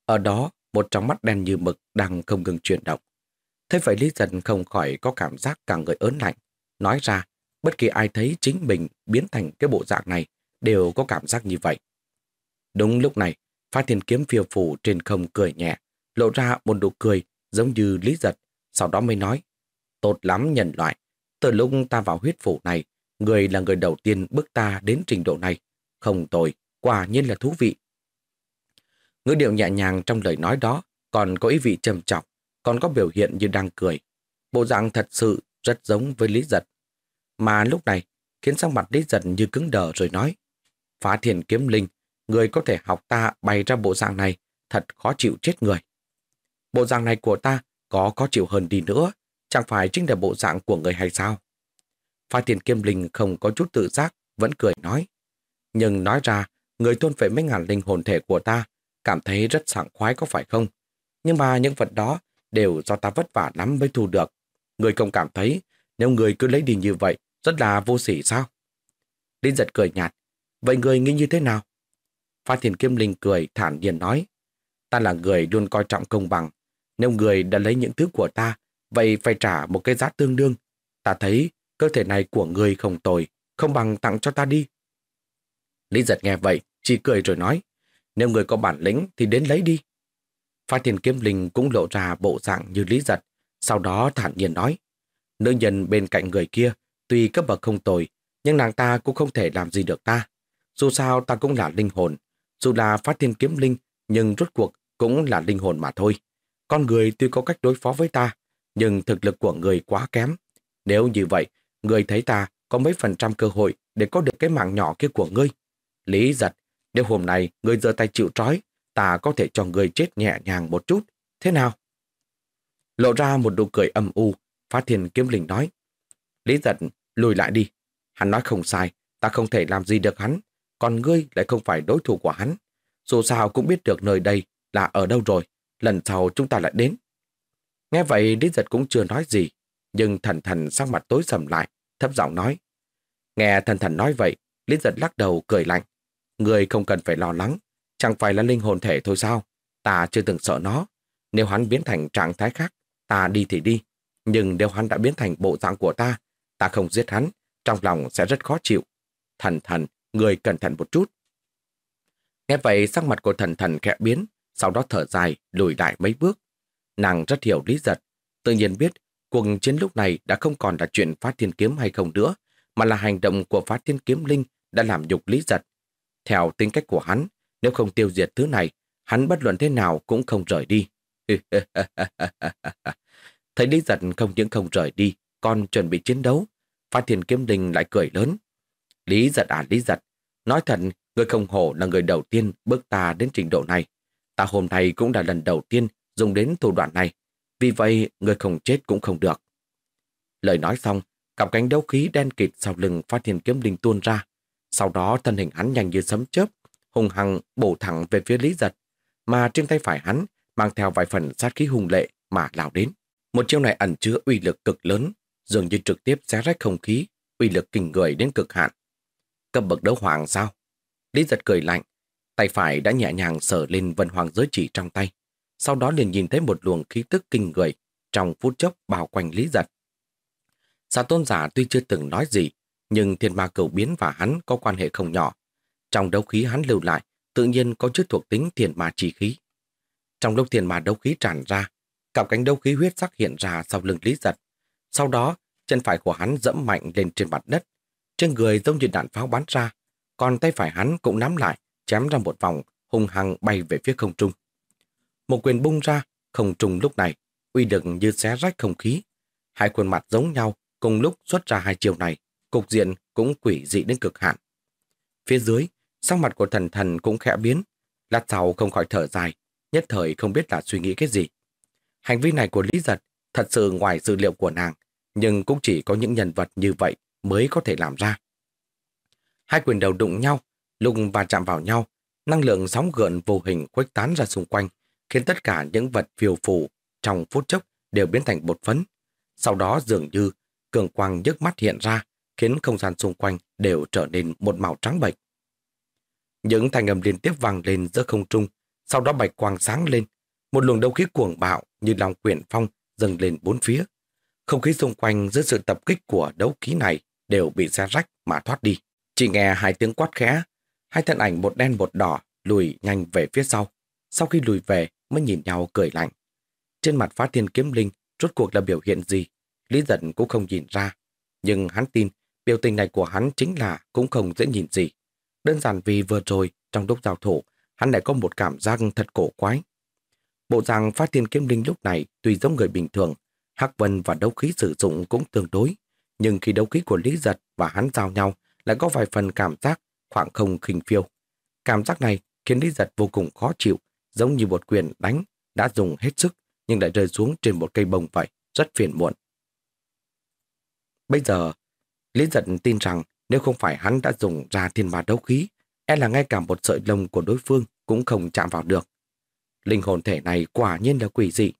ở đó, một trong mắt đen như mực đang không ngừng chuyển động. Thế vậy Lý Dân không khỏi có cảm giác cả người ớn lạnh. Nói ra, bất kỳ ai thấy chính mình biến thành cái bộ dạng này đều có cảm giác như vậy. Đúng lúc này, Phá Thiên Kiếm phiêu phủ trên không cười nhẹ, lộ ra một nụ cười giống như Lý Giật, sau đó mới nói, tốt lắm nhân loại, từ lúc ta vào huyết phủ này, người là người đầu tiên bước ta đến trình độ này. Không tồi, quả nhiên là thú vị. Ngữ điệu nhẹ nhàng trong lời nói đó còn có ý vị trầm trọng, còn có biểu hiện như đang cười. Bộ dạng thật sự rất giống với Lý Giật. Mà lúc này, khiến sang mặt Lý Giật như cứng đờ rồi nói. Phá thiền kiếm linh, người có thể học ta bày ra bộ dạng này, thật khó chịu chết người. Bộ dạng này của ta có khó chịu hơn đi nữa, chẳng phải chính là bộ dạng của người hay sao? Phá thiền kiếm linh không có chút tự giác, vẫn cười nói. Nhưng nói ra, người thôn vệ mấy ngàn linh hồn thể của ta, cảm thấy rất sảng khoái có phải không? Nhưng mà những vật đó đều do ta vất vả lắm mới thu được. Người không cảm thấy nếu người cứ lấy đi như vậy rất là vô sỉ sao? Linh giật cười nhạt. Vậy người nghĩ như thế nào? Pha Thiền Kim Linh cười thản nhiên nói. Ta là người luôn coi trọng công bằng. Nếu người đã lấy những thứ của ta, vậy phải trả một cái giá tương đương. Ta thấy cơ thể này của người không tồi, không bằng tặng cho ta đi. Lý giật nghe vậy, chỉ cười rồi nói. Nếu người có bản lĩnh thì đến lấy đi. Pha Thiên Kiếm Linh cũng lộ ra bộ dạng như Lý giật, sau đó thản nhiên nói. Nữ nhân bên cạnh người kia, tuy cấp bậc không tồi, nhưng nàng ta cũng không thể làm gì được ta. Dù sao ta cũng là linh hồn, dù là phát thiên kiếm linh, nhưng rốt cuộc cũng là linh hồn mà thôi. Con người tuy có cách đối phó với ta, nhưng thực lực của người quá kém. Nếu như vậy, người thấy ta có mấy phần trăm cơ hội để có được cái mạng nhỏ kia của ngươi. Lý giật, nếu hôm nay người giơ tay chịu trói, ta có thể cho người chết nhẹ nhàng một chút. Thế nào? Lộ ra một nụ cười âm u, phá Thiên Kiếm Linh nói. Lý giật, lùi lại đi. Hắn nói không sai, ta không thể làm gì được hắn, còn ngươi lại không phải đối thủ của hắn. Dù sao cũng biết được nơi đây là ở đâu rồi, lần sau chúng ta lại đến. Nghe vậy Lý giật cũng chưa nói gì, nhưng thần thần sang mặt tối sầm lại, thấp giọng nói. Nghe thần thần nói vậy, Lý giật lắc đầu cười lạnh. Người không cần phải lo lắng, chẳng phải là linh hồn thể thôi sao? Ta chưa từng sợ nó. Nếu hắn biến thành trạng thái khác, ta đi thì đi. Nhưng nếu hắn đã biến thành bộ dạng của ta, ta không giết hắn, trong lòng sẽ rất khó chịu. Thần thần, người cẩn thận một chút. Nghe vậy sắc mặt của thần thần khẽ biến, sau đó thở dài, lùi lại mấy bước. Nàng rất hiểu lý giật, tự nhiên biết cuộc chiến lúc này đã không còn là chuyện phát thiên kiếm hay không nữa, mà là hành động của phát thiên kiếm linh đã làm nhục lý giật. Theo tính cách của hắn, nếu không tiêu diệt thứ này, hắn bất luận thế nào cũng không rời đi. Thấy Lý Giật không những không rời đi, còn chuẩn bị chiến đấu. Phát Thiên Kiếm Linh lại cười lớn. Lý Giật à Lý Giật, nói thật, người không hổ là người đầu tiên bước ta đến trình độ này. Ta hôm nay cũng là lần đầu tiên dùng đến thủ đoạn này. Vì vậy, người không chết cũng không được. Lời nói xong, cặp cánh đấu khí đen kịt sau lưng Phát Thiên Kiếm Linh tuôn ra. Sau đó thân hình hắn nhanh như sấm chớp, hùng hăng bổ thẳng về phía Lý Giật, mà trên tay phải hắn mang theo vài phần sát khí hung lệ mà lao đến. Một chiêu này ẩn chứa uy lực cực lớn, dường như trực tiếp xé rách không khí, uy lực kinh người đến cực hạn. Cấp bậc đấu hoàng sao? Lý giật cười lạnh, tay phải đã nhẹ nhàng sờ lên vân hoàng giới chỉ trong tay. Sau đó liền nhìn thấy một luồng khí tức kinh người trong phút chốc bao quanh Lý giật. Giả tôn giả tuy chưa từng nói gì, nhưng thiên ma cầu biến và hắn có quan hệ không nhỏ. Trong đấu khí hắn lưu lại, tự nhiên có chút thuộc tính thiên ma chi khí. Trong lúc thiên ma đấu khí tràn ra, cặp cánh đấu khí huyết sắc hiện ra sau lưng Lý Giật. Sau đó, chân phải của hắn dẫm mạnh lên trên mặt đất. Trên người giống như đạn pháo bắn ra, còn tay phải hắn cũng nắm lại, chém ra một vòng, hung hăng bay về phía không trung. Một quyền bung ra, không trung lúc này, uy lực như xé rách không khí. Hai khuôn mặt giống nhau, cùng lúc xuất ra hai chiều này, cục diện cũng quỷ dị đến cực hạn. Phía dưới, sắc mặt của thần thần cũng khẽ biến, lát sau không khỏi thở dài, nhất thời không biết là suy nghĩ cái gì. Hành vi này của Lý Giật thật sự ngoài dữ liệu của nàng, nhưng cũng chỉ có những nhân vật như vậy mới có thể làm ra. Hai quyền đầu đụng nhau, lùng và chạm vào nhau, năng lượng sóng gợn vô hình khuếch tán ra xung quanh, khiến tất cả những vật phiêu phù trong phút chốc đều biến thành bột phấn. Sau đó dường như cường quang nhức mắt hiện ra, khiến không gian xung quanh đều trở nên một màu trắng bệch. Những thanh âm liên tiếp vang lên giữa không trung, sau đó bạch quang sáng lên, một luồng đấu khí cuồng bạo như lòng quyển phong dâng lên bốn phía. Không khí xung quanh dưới sự tập kích của đấu khí này đều bị xe rách mà thoát đi. Chỉ nghe hai tiếng quát khẽ, hai thân ảnh một đen một đỏ lùi nhanh về phía sau. Sau khi lùi về mới nhìn nhau cười lạnh. Trên mặt phá thiên kiếm linh rốt cuộc là biểu hiện gì? Lý giận cũng không nhìn ra. Nhưng hắn tin biểu tình này của hắn chính là cũng không dễ nhìn gì. Đơn giản vì vừa rồi trong lúc giao thủ hắn lại có một cảm giác thật cổ quái. Bộ dạng phát thiên kiếm linh lúc này tuy giống người bình thường, Hắc Vân và đấu khí sử dụng cũng tương đối, nhưng khi đấu khí của Lý Giật và hắn giao nhau lại có vài phần cảm giác khoảng không khinh phiêu. Cảm giác này khiến Lý Giật vô cùng khó chịu, giống như một quyền đánh đã dùng hết sức nhưng lại rơi xuống trên một cây bông vậy, rất phiền muộn. Bây giờ, Lý giận tin rằng nếu không phải hắn đã dùng ra thiên ma đấu khí, e là ngay cả một sợi lông của đối phương cũng không chạm vào được. Linh hồn thể này quả nhiên là quỷ dị.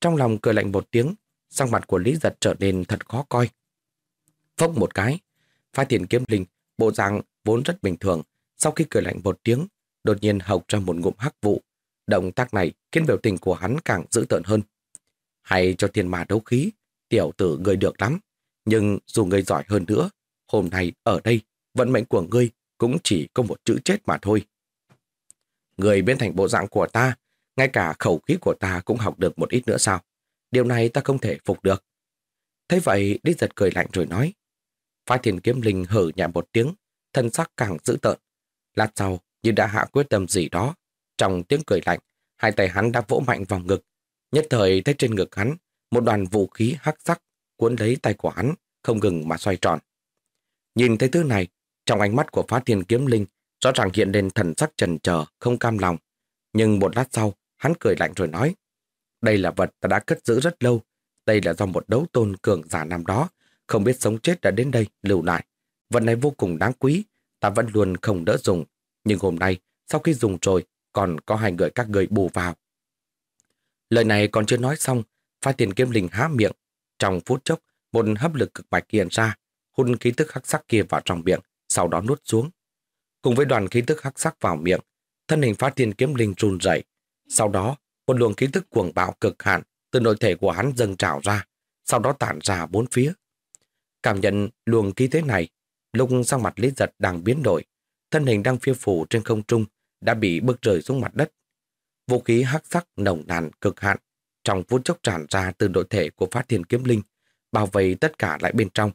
Trong lòng cười lạnh một tiếng, sang mặt của Lý Giật trở nên thật khó coi. Phốc một cái, phá tiền kiếm linh, bộ dạng vốn rất bình thường, sau khi cười lạnh một tiếng, đột nhiên hộc ra một ngụm hắc vụ. Động tác này khiến biểu tình của hắn càng dữ tợn hơn. Hay cho thiên ma đấu khí, tiểu tử người được lắm. Nhưng dù người giỏi hơn nữa, hôm nay ở đây, vận mệnh của ngươi cũng chỉ có một chữ chết mà thôi. Người biến thành bộ dạng của ta, ngay cả khẩu khí của ta cũng học được một ít nữa sao? Điều này ta không thể phục được. Thế vậy, đi giật cười lạnh rồi nói. Phái thiền kiếm linh hở nhẹ một tiếng, thân sắc càng dữ tợn. Lát sau, như đã hạ quyết tâm gì đó. Trong tiếng cười lạnh, hai tay hắn đã vỗ mạnh vào ngực. Nhất thời thấy trên ngực hắn, một đoàn vũ khí hắc sắc cuốn lấy tay của hắn, không ngừng mà xoay tròn. Nhìn thấy thứ này, trong ánh mắt của phá thiên kiếm linh, rõ ràng hiện lên thần sắc trần chờ không cam lòng. Nhưng một lát sau, hắn cười lạnh rồi nói, đây là vật ta đã cất giữ rất lâu, đây là do một đấu tôn cường giả năm đó, không biết sống chết đã đến đây lưu lại. Vật này vô cùng đáng quý, ta vẫn luôn không đỡ dùng, nhưng hôm nay, sau khi dùng rồi, còn có hai người các người bù vào. Lời này còn chưa nói xong, pha tiền kiếm linh há miệng. Trong phút chốc, một hấp lực cực bạch hiện ra, hun khí tức hắc sắc kia vào trong miệng, sau đó nuốt xuống. Cùng với đoàn khí tức hắc sắc vào miệng, thân hình phát thiên kiếm linh run rẩy. Sau đó, một luồng khí tức cuồng bạo cực hạn từ nội thể của hắn dâng trào ra, sau đó tản ra bốn phía. Cảm nhận luồng khí thế này, lúc sang mặt Lý Giật đang biến đổi, thân hình đang phiêu phủ trên không trung đã bị bước rời xuống mặt đất. Vũ khí hắc sắc nồng nàn cực hạn trong phút chốc tràn ra từ nội thể của phát thiên kiếm linh, bao vây tất cả lại bên trong.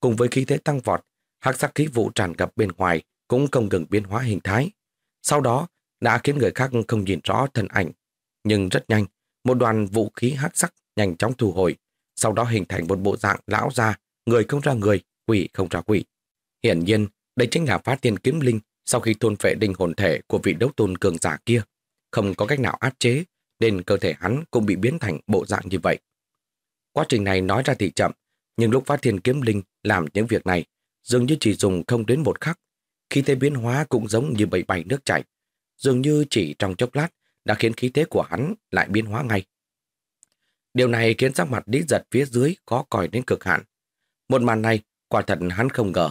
Cùng với khí thế tăng vọt, hắc sắc khí vụ tràn ngập bên ngoài cũng không ngừng biến hóa hình thái. Sau đó đã khiến người khác không nhìn rõ thân ảnh. Nhưng rất nhanh, một đoàn vũ khí hắc sắc nhanh chóng thu hồi, sau đó hình thành một bộ dạng lão ra, người không ra người, quỷ không ra quỷ. Hiển nhiên, đây chính là phát thiên kiếm linh sau khi thôn phệ linh hồn thể của vị đấu tôn cường giả kia. Không có cách nào áp chế, nên cơ thể hắn cũng bị biến thành bộ dạng như vậy. Quá trình này nói ra thì chậm, nhưng lúc phát thiên kiếm linh làm những việc này, dường như chỉ dùng không đến một khắc. Khí thế biến hóa cũng giống như bầy bầy nước chảy. Dường như chỉ trong chốc lát đã khiến khí thế của hắn lại biến hóa ngay. Điều này khiến sắc mặt lý giật phía dưới có còi đến cực hạn. Một màn này, quả thật hắn không ngờ.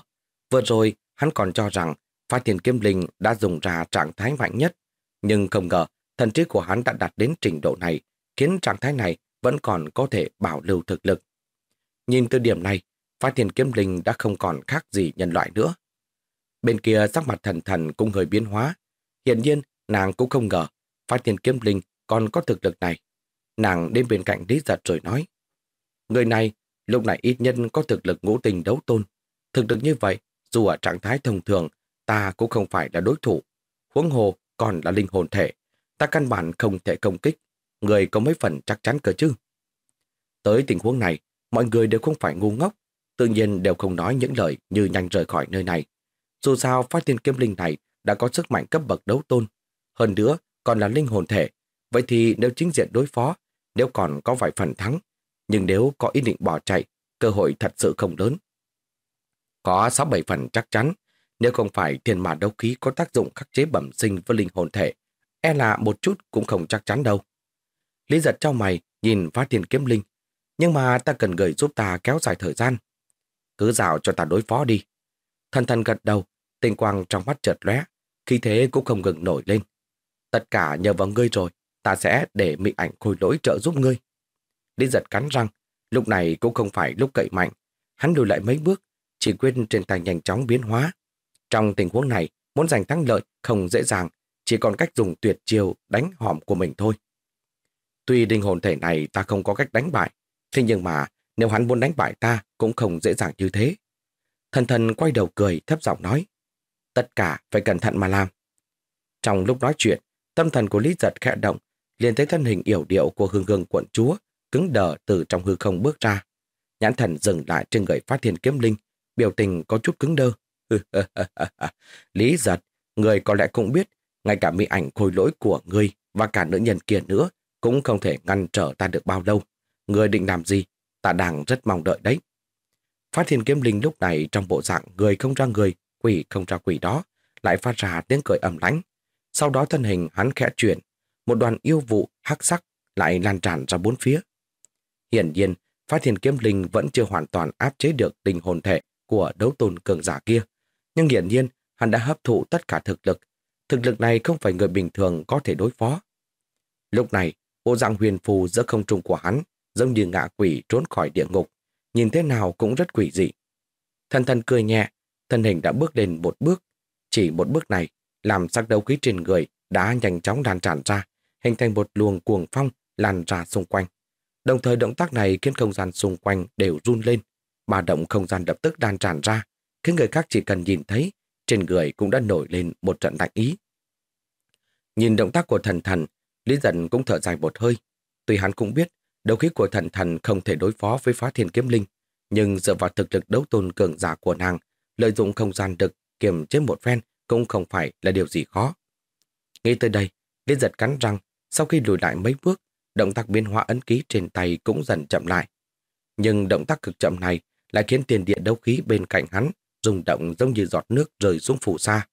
Vừa rồi, hắn còn cho rằng phát Thiên Kiếm Linh đã dùng ra trạng thái mạnh nhất, nhưng không ngờ thần trí của hắn đã đạt đến trình độ này, khiến trạng thái này vẫn còn có thể bảo lưu thực lực. Nhìn từ điểm này, phát Thiên Kiếm Linh đã không còn khác gì nhân loại nữa. Bên kia sắc mặt thần thần cũng hơi biến hóa. Hiện nhiên, nàng cũng không ngờ phát Thiên Kiếm Linh còn có thực lực này. Nàng đến bên cạnh Lý Giật rồi nói, Người này, lúc này ít nhân có thực lực ngũ tình đấu tôn. Thực lực như vậy, dù ở trạng thái thông thường, ta cũng không phải là đối thủ. Huống hồ còn là linh hồn thể. Ta căn bản không thể công kích. Người có mấy phần chắc chắn cơ chứ. Tới tình huống này, mọi người đều không phải ngu ngốc. Tự nhiên đều không nói những lời như nhanh rời khỏi nơi này. Dù sao, phát tiên kiếm linh này đã có sức mạnh cấp bậc đấu tôn. Hơn nữa, còn là linh hồn thể. Vậy thì nếu chính diện đối phó, nếu còn có vài phần thắng, nhưng nếu có ý định bỏ chạy, cơ hội thật sự không lớn. Có 6-7 phần chắc chắn, nếu không phải thiên mà đấu khí có tác dụng khắc chế bẩm sinh với linh hồn thể, e là một chút cũng không chắc chắn đâu. Lý giật cho mày nhìn phát tiền kiếm linh, nhưng mà ta cần gửi giúp ta kéo dài thời gian. Cứ dạo cho ta đối phó đi. Thần thần gật đầu, tinh quang trong mắt chợt lóe, khí thế cũng không ngừng nổi lên. Tất cả nhờ vào ngươi rồi, ta sẽ để mị ảnh khôi lỗi trợ giúp ngươi. Lý giật cắn răng, lúc này cũng không phải lúc cậy mạnh. Hắn lùi lại mấy bước, chỉ quyết trên tay nhanh chóng biến hóa. Trong tình huống này, muốn giành thắng lợi không dễ dàng, chỉ còn cách dùng tuyệt chiêu đánh hòm của mình thôi. Tuy linh hồn thể này ta không có cách đánh bại, thế nhưng mà nếu hắn muốn đánh bại ta cũng không dễ dàng như thế. Thần thần quay đầu cười thấp giọng nói, tất cả phải cẩn thận mà làm. Trong lúc nói chuyện, tâm thần của Lý Giật khẽ động, liền thấy thân hình yểu điệu của hương hương quận chúa cứng đờ từ trong hư không bước ra. Nhãn thần dừng lại trên người phát thiên kiếm linh, biểu tình có chút cứng đơ. Lý giật, người có lẽ cũng biết, ngay cả mỹ ảnh khôi lỗi của ngươi và cả nữ nhân kia nữa cũng không thể ngăn trở ta được bao lâu. ngươi định làm gì? Ta đang rất mong đợi đấy. Phát thiên kiếm linh lúc này trong bộ dạng người không ra người, quỷ không ra quỷ đó, lại phát ra tiếng cười ẩm lánh. Sau đó thân hình hắn khẽ chuyển, một đoàn yêu vụ hắc sắc lại lan tràn ra bốn phía. Hiển nhiên, Phát Thiên Kiếm Linh vẫn chưa hoàn toàn áp chế được linh hồn thể của đấu tôn cường giả kia. Nhưng hiển nhiên, hắn đã hấp thụ tất cả thực lực. Thực lực này không phải người bình thường có thể đối phó. Lúc này, bộ dạng huyền phù giữa không trung của hắn giống như ngạ quỷ trốn khỏi địa ngục. Nhìn thế nào cũng rất quỷ dị. Thần thần cười nhẹ, thân hình đã bước lên một bước. Chỉ một bước này, làm sắc đấu khí trên người đã nhanh chóng đàn tràn ra, hình thành một luồng cuồng phong lan ra xung quanh. Đồng thời động tác này khiến không gian xung quanh đều run lên, mà động không gian lập tức đàn tràn ra, khiến người khác chỉ cần nhìn thấy, trên người cũng đã nổi lên một trận lạnh ý. Nhìn động tác của thần thần, Lý Dần cũng thở dài một hơi. Tuy hắn cũng biết, đấu khí của thần thần không thể đối phó với phá thiên kiếm linh, nhưng dựa vào thực lực đấu tôn cường giả của nàng, lợi dụng không gian được kiềm chế một phen cũng không phải là điều gì khó. Nghĩ tới đây, Lý giật cắn răng, sau khi lùi lại mấy bước, động tác biến hóa ấn ký trên tay cũng dần chậm lại. Nhưng động tác cực chậm này lại khiến tiền địa đấu khí bên cạnh hắn rung động giống như giọt nước rơi xuống phủ xa.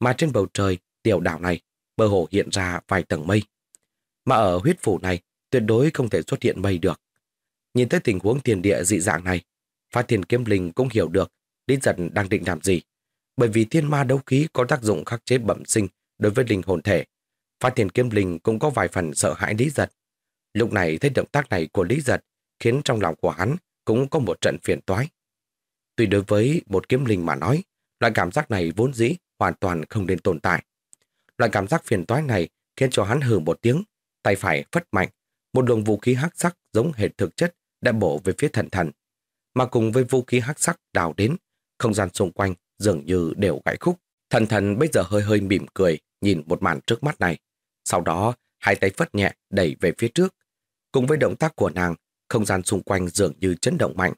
Mà trên bầu trời, tiểu đảo này, bờ hồ hiện ra vài tầng mây. Mà ở huyết phủ này, tuyệt đối không thể xuất hiện mây được. Nhìn tới tình huống tiền địa dị dạng này, Phát Thiên Kiếm Linh cũng hiểu được Lý Giật đang định làm gì. Bởi vì thiên ma đấu khí có tác dụng khắc chế bẩm sinh đối với linh hồn thể. Phát Thiên Kiếm Linh cũng có vài phần sợ hãi Lý Giật. Lúc này thấy động tác này của Lý Giật khiến trong lòng của hắn cũng có một trận phiền toái. Tuy đối với một kiếm linh mà nói, loại cảm giác này vốn dĩ hoàn toàn không nên tồn tại. Loại cảm giác phiền toái này khiến cho hắn hừ một tiếng, tay phải phất mạnh, một luồng vũ khí hắc sắc giống hệt thực chất đã bổ về phía thần thần. Mà cùng với vũ khí hắc sắc đào đến, không gian xung quanh dường như đều gãy khúc. Thần thần bây giờ hơi hơi mỉm cười nhìn một màn trước mắt này. Sau đó, hai tay phất nhẹ đẩy về phía trước. Cùng với động tác của nàng, không gian xung quanh dường như chấn động mạnh,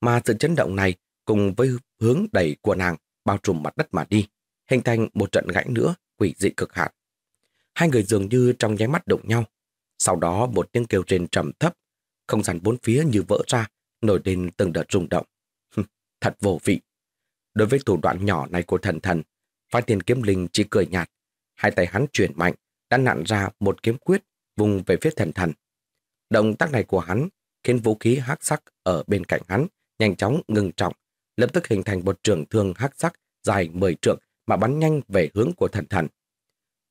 mà sự chấn động này cùng với hướng đẩy của nàng bao trùm mặt đất mà đi, hình thành một trận gãy nữa quỷ dị cực hạn. Hai người dường như trong nháy mắt đụng nhau. Sau đó một tiếng kêu trên trầm thấp, không gian bốn phía như vỡ ra, nổi lên từng đợt rung động. Thật vô vị. Đối với thủ đoạn nhỏ này của thần thần, phái tiền kiếm linh chỉ cười nhạt. Hai tay hắn chuyển mạnh, đã nặn ra một kiếm quyết vùng về phía thần thần. Động tác này của hắn khiến vũ khí hắc sắc ở bên cạnh hắn nhanh chóng ngừng trọng, lập tức hình thành một trường thương hắc sắc dài 10 trượng mà bắn nhanh về hướng của thần thần.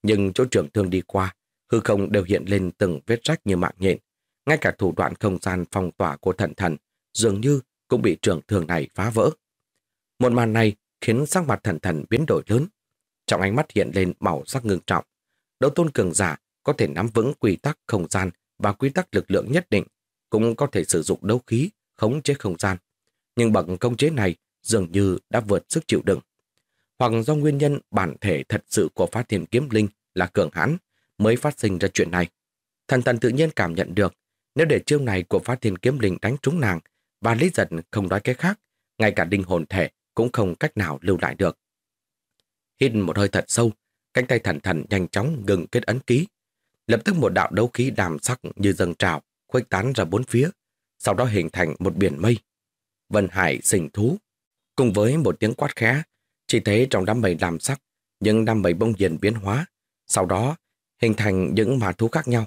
Nhưng chỗ trường thương đi qua, hư không đều hiện lên từng vết rách như mạng nhện. Ngay cả thủ đoạn không gian phong tỏa của thần thần dường như cũng bị trường thương này phá vỡ. Một màn này khiến sắc mặt thần thần biến đổi lớn. Trong ánh mắt hiện lên màu sắc ngưng trọng. Đấu tôn cường giả có thể nắm vững quy tắc không gian và quy tắc lực lượng nhất định, cũng có thể sử dụng đấu khí, khống chế không gian. Nhưng bằng công chế này dường như đã vượt sức chịu đựng. Hoặc do nguyên nhân bản thể thật sự của phát thiên kiếm linh là cường hãn mới phát sinh ra chuyện này. Thần thần tự nhiên cảm nhận được nếu để chiêu này của phát thiên kiếm linh đánh trúng nàng và lý giật không nói cái khác, ngay cả linh hồn thể cũng không cách nào lưu lại được. Hít một hơi thật sâu, cánh tay thần thần nhanh chóng ngừng kết ấn ký. Lập tức một đạo đấu khí đàm sắc như dâng trào, khuếch tán ra bốn phía, sau đó hình thành một biển mây. Vân Hải sình thú. Cùng với một tiếng quát khẽ, chỉ thấy trong đám mây làm sắc, những đám mây bông diện biến hóa, sau đó hình thành những mà thú khác nhau.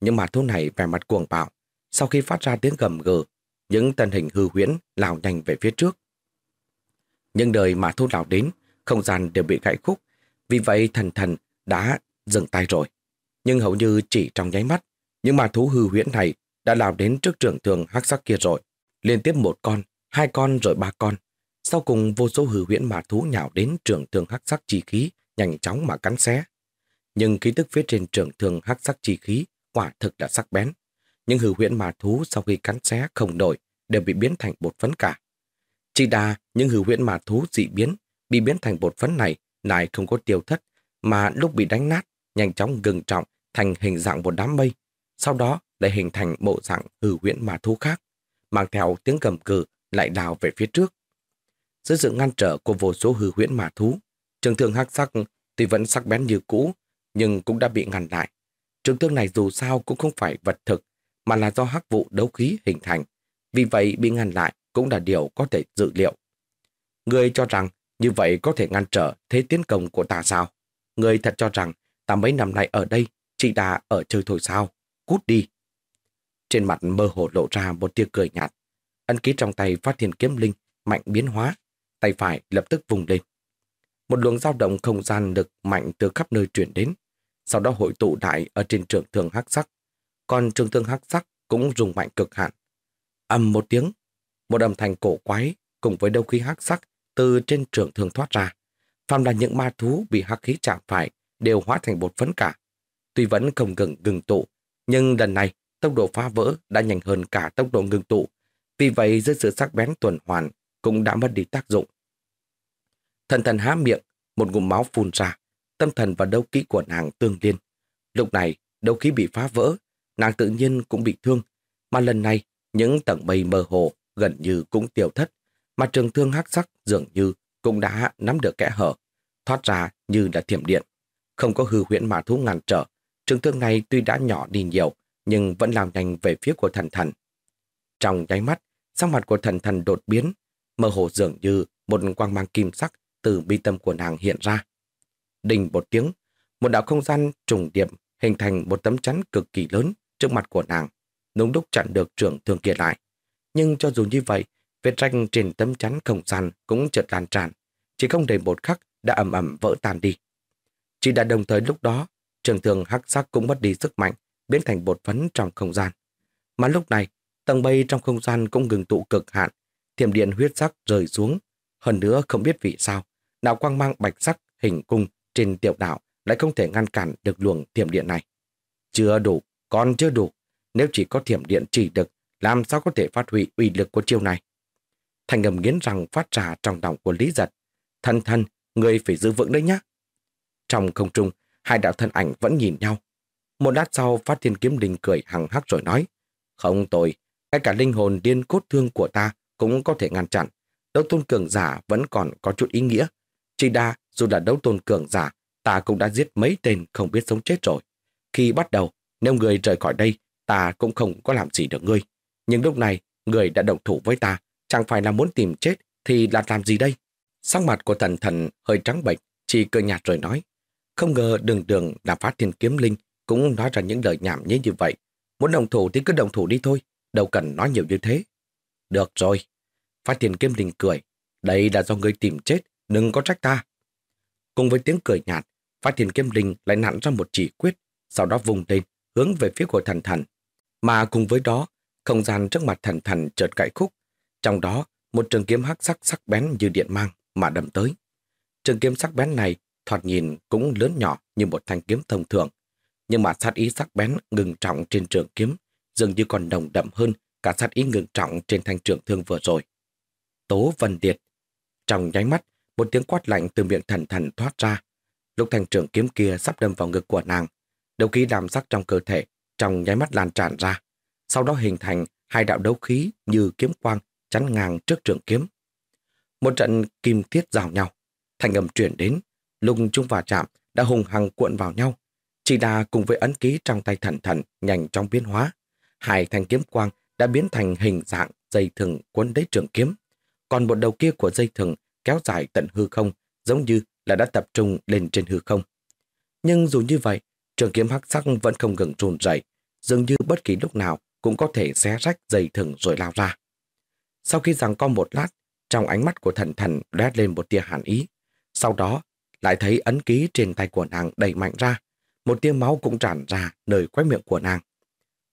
Những mà thú này vẻ mặt cuồng bạo, sau khi phát ra tiếng gầm gừ, những tân hình hư huyễn lao nhanh về phía trước. Nhưng đời mà thú lao đến, không gian đều bị gãy khúc, vì vậy thần thần đã dừng tay rồi. Nhưng hầu như chỉ trong nháy mắt, những mà thú hư huyễn này đã lao đến trước trưởng thường hắc sắc kia rồi. Liên tiếp một con, hai con rồi ba con. Sau cùng vô số hư huyễn mà thú nhào đến trường thường hắc sắc chi khí, nhanh chóng mà cắn xé. Nhưng khí tức phía trên trường thường hắc sắc chi khí quả thực đã sắc bén. Những hư huyễn mà thú sau khi cắn xé không nổi đều bị biến thành bột phấn cả. Chỉ đa những hư huyễn mà thú dị biến bị biến thành bột phấn này lại không có tiêu thất mà lúc bị đánh nát nhanh chóng gừng trọng thành hình dạng một đám mây sau đó lại hình thành bộ dạng hư huyễn mà thú khác, mang theo tiếng cầm cự lại đào về phía trước. Dưới sự ngăn trở của vô số hư huyễn mà thú, trường thương hắc sắc tuy vẫn sắc bén như cũ, nhưng cũng đã bị ngăn lại. Trường thương này dù sao cũng không phải vật thực, mà là do hắc vụ đấu khí hình thành. Vì vậy bị ngăn lại cũng là điều có thể dự liệu. Người cho rằng như vậy có thể ngăn trở thế tiến công của ta sao? Người thật cho rằng ta mấy năm nay ở đây chỉ đã ở chơi thôi sao? Cút đi! Trên mặt mơ hồ lộ ra một tia cười nhạt. Ân ký trong tay phát hiện kiếm linh mạnh biến hóa. Tay phải lập tức vùng lên. Một luồng dao động không gian lực mạnh từ khắp nơi chuyển đến. Sau đó hội tụ đại ở trên trường thương hắc sắc. Còn trường thương hắc sắc cũng dùng mạnh cực hạn. Âm một tiếng, một âm thanh cổ quái cùng với đâu khí hắc sắc từ trên trường thương thoát ra. Phàm là những ma thú bị hắc khí chạm phải đều hóa thành bột phấn cả. Tuy vẫn không ngừng ngừng tụ, nhưng lần này tốc độ phá vỡ đã nhanh hơn cả tốc độ ngừng tụ. Vì vậy dưới sự sắc bén tuần hoàn cũng đã mất đi tác dụng. Thần thần há miệng, một ngụm máu phun ra, tâm thần và đấu khí của nàng tương liên. Lúc này, đấu khí bị phá vỡ, nàng tự nhiên cũng bị thương, mà lần này những tầng mây mơ hồ gần như cũng tiêu thất, mà trường thương hắc sắc dường như cũng đã nắm được kẽ hở, thoát ra như là thiểm điện. Không có hư huyễn mà thú ngàn trở, trường thương này tuy đã nhỏ đi nhiều, nhưng vẫn lao nhanh về phía của thần thần. Trong nháy mắt, sắc mặt của thần thần đột biến, mơ hồ dường như một quang mang kim sắc từ bi tâm của nàng hiện ra. Đình một tiếng, một đạo không gian trùng điệp hình thành một tấm chắn cực kỳ lớn trước mặt của nàng, đúng lúc chặn được trưởng thương kia lại. Nhưng cho dù như vậy, vết ranh trên tấm chắn không gian cũng chợt lan tràn, chỉ không đầy một khắc đã ẩm ẩm vỡ tan đi. Chỉ đã đồng thời lúc đó, trường thương hắc sắc cũng mất đi sức mạnh, biến thành bột phấn trong không gian. Mà lúc này, tầng bay trong không gian cũng ngừng tụ cực hạn, thiểm điện huyết sắc rơi xuống. Hơn nữa không biết vì sao, đạo quang mang bạch sắc hình cung trên tiểu đạo lại không thể ngăn cản được luồng thiểm điện này. Chưa đủ, còn chưa đủ. Nếu chỉ có thiểm điện chỉ được, làm sao có thể phát huy uy lực của chiêu này? Thành ngầm nghiến rằng phát ra trong lòng của Lý Giật. Thân thân, người phải giữ vững đấy nhá. Trong không trung, hai đạo thân ảnh vẫn nhìn nhau. Một lát sau, Phát Thiên Kiếm Đình cười hằng hắc rồi nói, không tội, ngay cả linh hồn điên cốt thương của ta cũng có thể ngăn chặn. Đấu tôn cường giả vẫn còn có chút ý nghĩa. Chỉ đa, dù là đấu tôn cường giả, ta cũng đã giết mấy tên không biết sống chết rồi. Khi bắt đầu, nếu người rời khỏi đây, ta cũng không có làm gì được ngươi. Nhưng lúc này, người đã động thủ với ta, chẳng phải là muốn tìm chết thì là làm gì đây? Sắc mặt của thần thần hơi trắng bệnh, chỉ cười nhạt rồi nói. Không ngờ đường đường là phát thiên kiếm linh cũng nói ra những lời nhảm nhí như vậy. Muốn đồng thủ thì cứ đồng thủ đi thôi, đâu cần nói nhiều như thế. Được rồi. Phát tiền kiếm đình cười. Đây là do người tìm chết, đừng có trách ta. Cùng với tiếng cười nhạt, Phát tiền kiếm đình lại nặn ra một chỉ quyết, sau đó vùng lên, hướng về phía của thần thần. Mà cùng với đó, không gian trước mặt thần thần chợt cãi khúc. Trong đó, một trường kiếm hắc sắc sắc bén như điện mang mà đâm tới. Trường kiếm sắc bén này thoạt nhìn cũng lớn nhỏ như một thanh kiếm thông thường. Nhưng mà sát ý sắc bén ngừng trọng trên trường kiếm dường như còn đồng đậm hơn cả sát ý ngừng trọng trên thanh trường thương vừa rồi. Tố Vân Điệt. Trong nháy mắt, một tiếng quát lạnh từ miệng thần thần thoát ra. Lúc thanh trường kiếm kia sắp đâm vào ngực của nàng, đấu khí đàm sắc trong cơ thể trong nháy mắt lan tràn ra. Sau đó hình thành hai đạo đấu khí như kiếm quang chắn ngang trước trường kiếm. Một trận kim thiết rào nhau, thành âm chuyển đến, lùng chung và chạm đã hùng hăng cuộn vào nhau. Chỉ đà cùng với ấn ký trong tay thần thần nhanh trong biến hóa. Hai thanh kiếm quang đã biến thành hình dạng dây thừng cuốn lấy trường kiếm. Còn một đầu kia của dây thừng kéo dài tận hư không, giống như là đã tập trung lên trên hư không. Nhưng dù như vậy, trường kiếm hắc sắc vẫn không ngừng trùn rẩy, dường như bất kỳ lúc nào cũng có thể xé rách dây thừng rồi lao ra. Sau khi rằng co một lát, trong ánh mắt của thần thần lóe lên một tia hàn ý. Sau đó, lại thấy ấn ký trên tay của nàng đẩy mạnh ra, một tia máu cũng tràn ra nơi khóe miệng của nàng.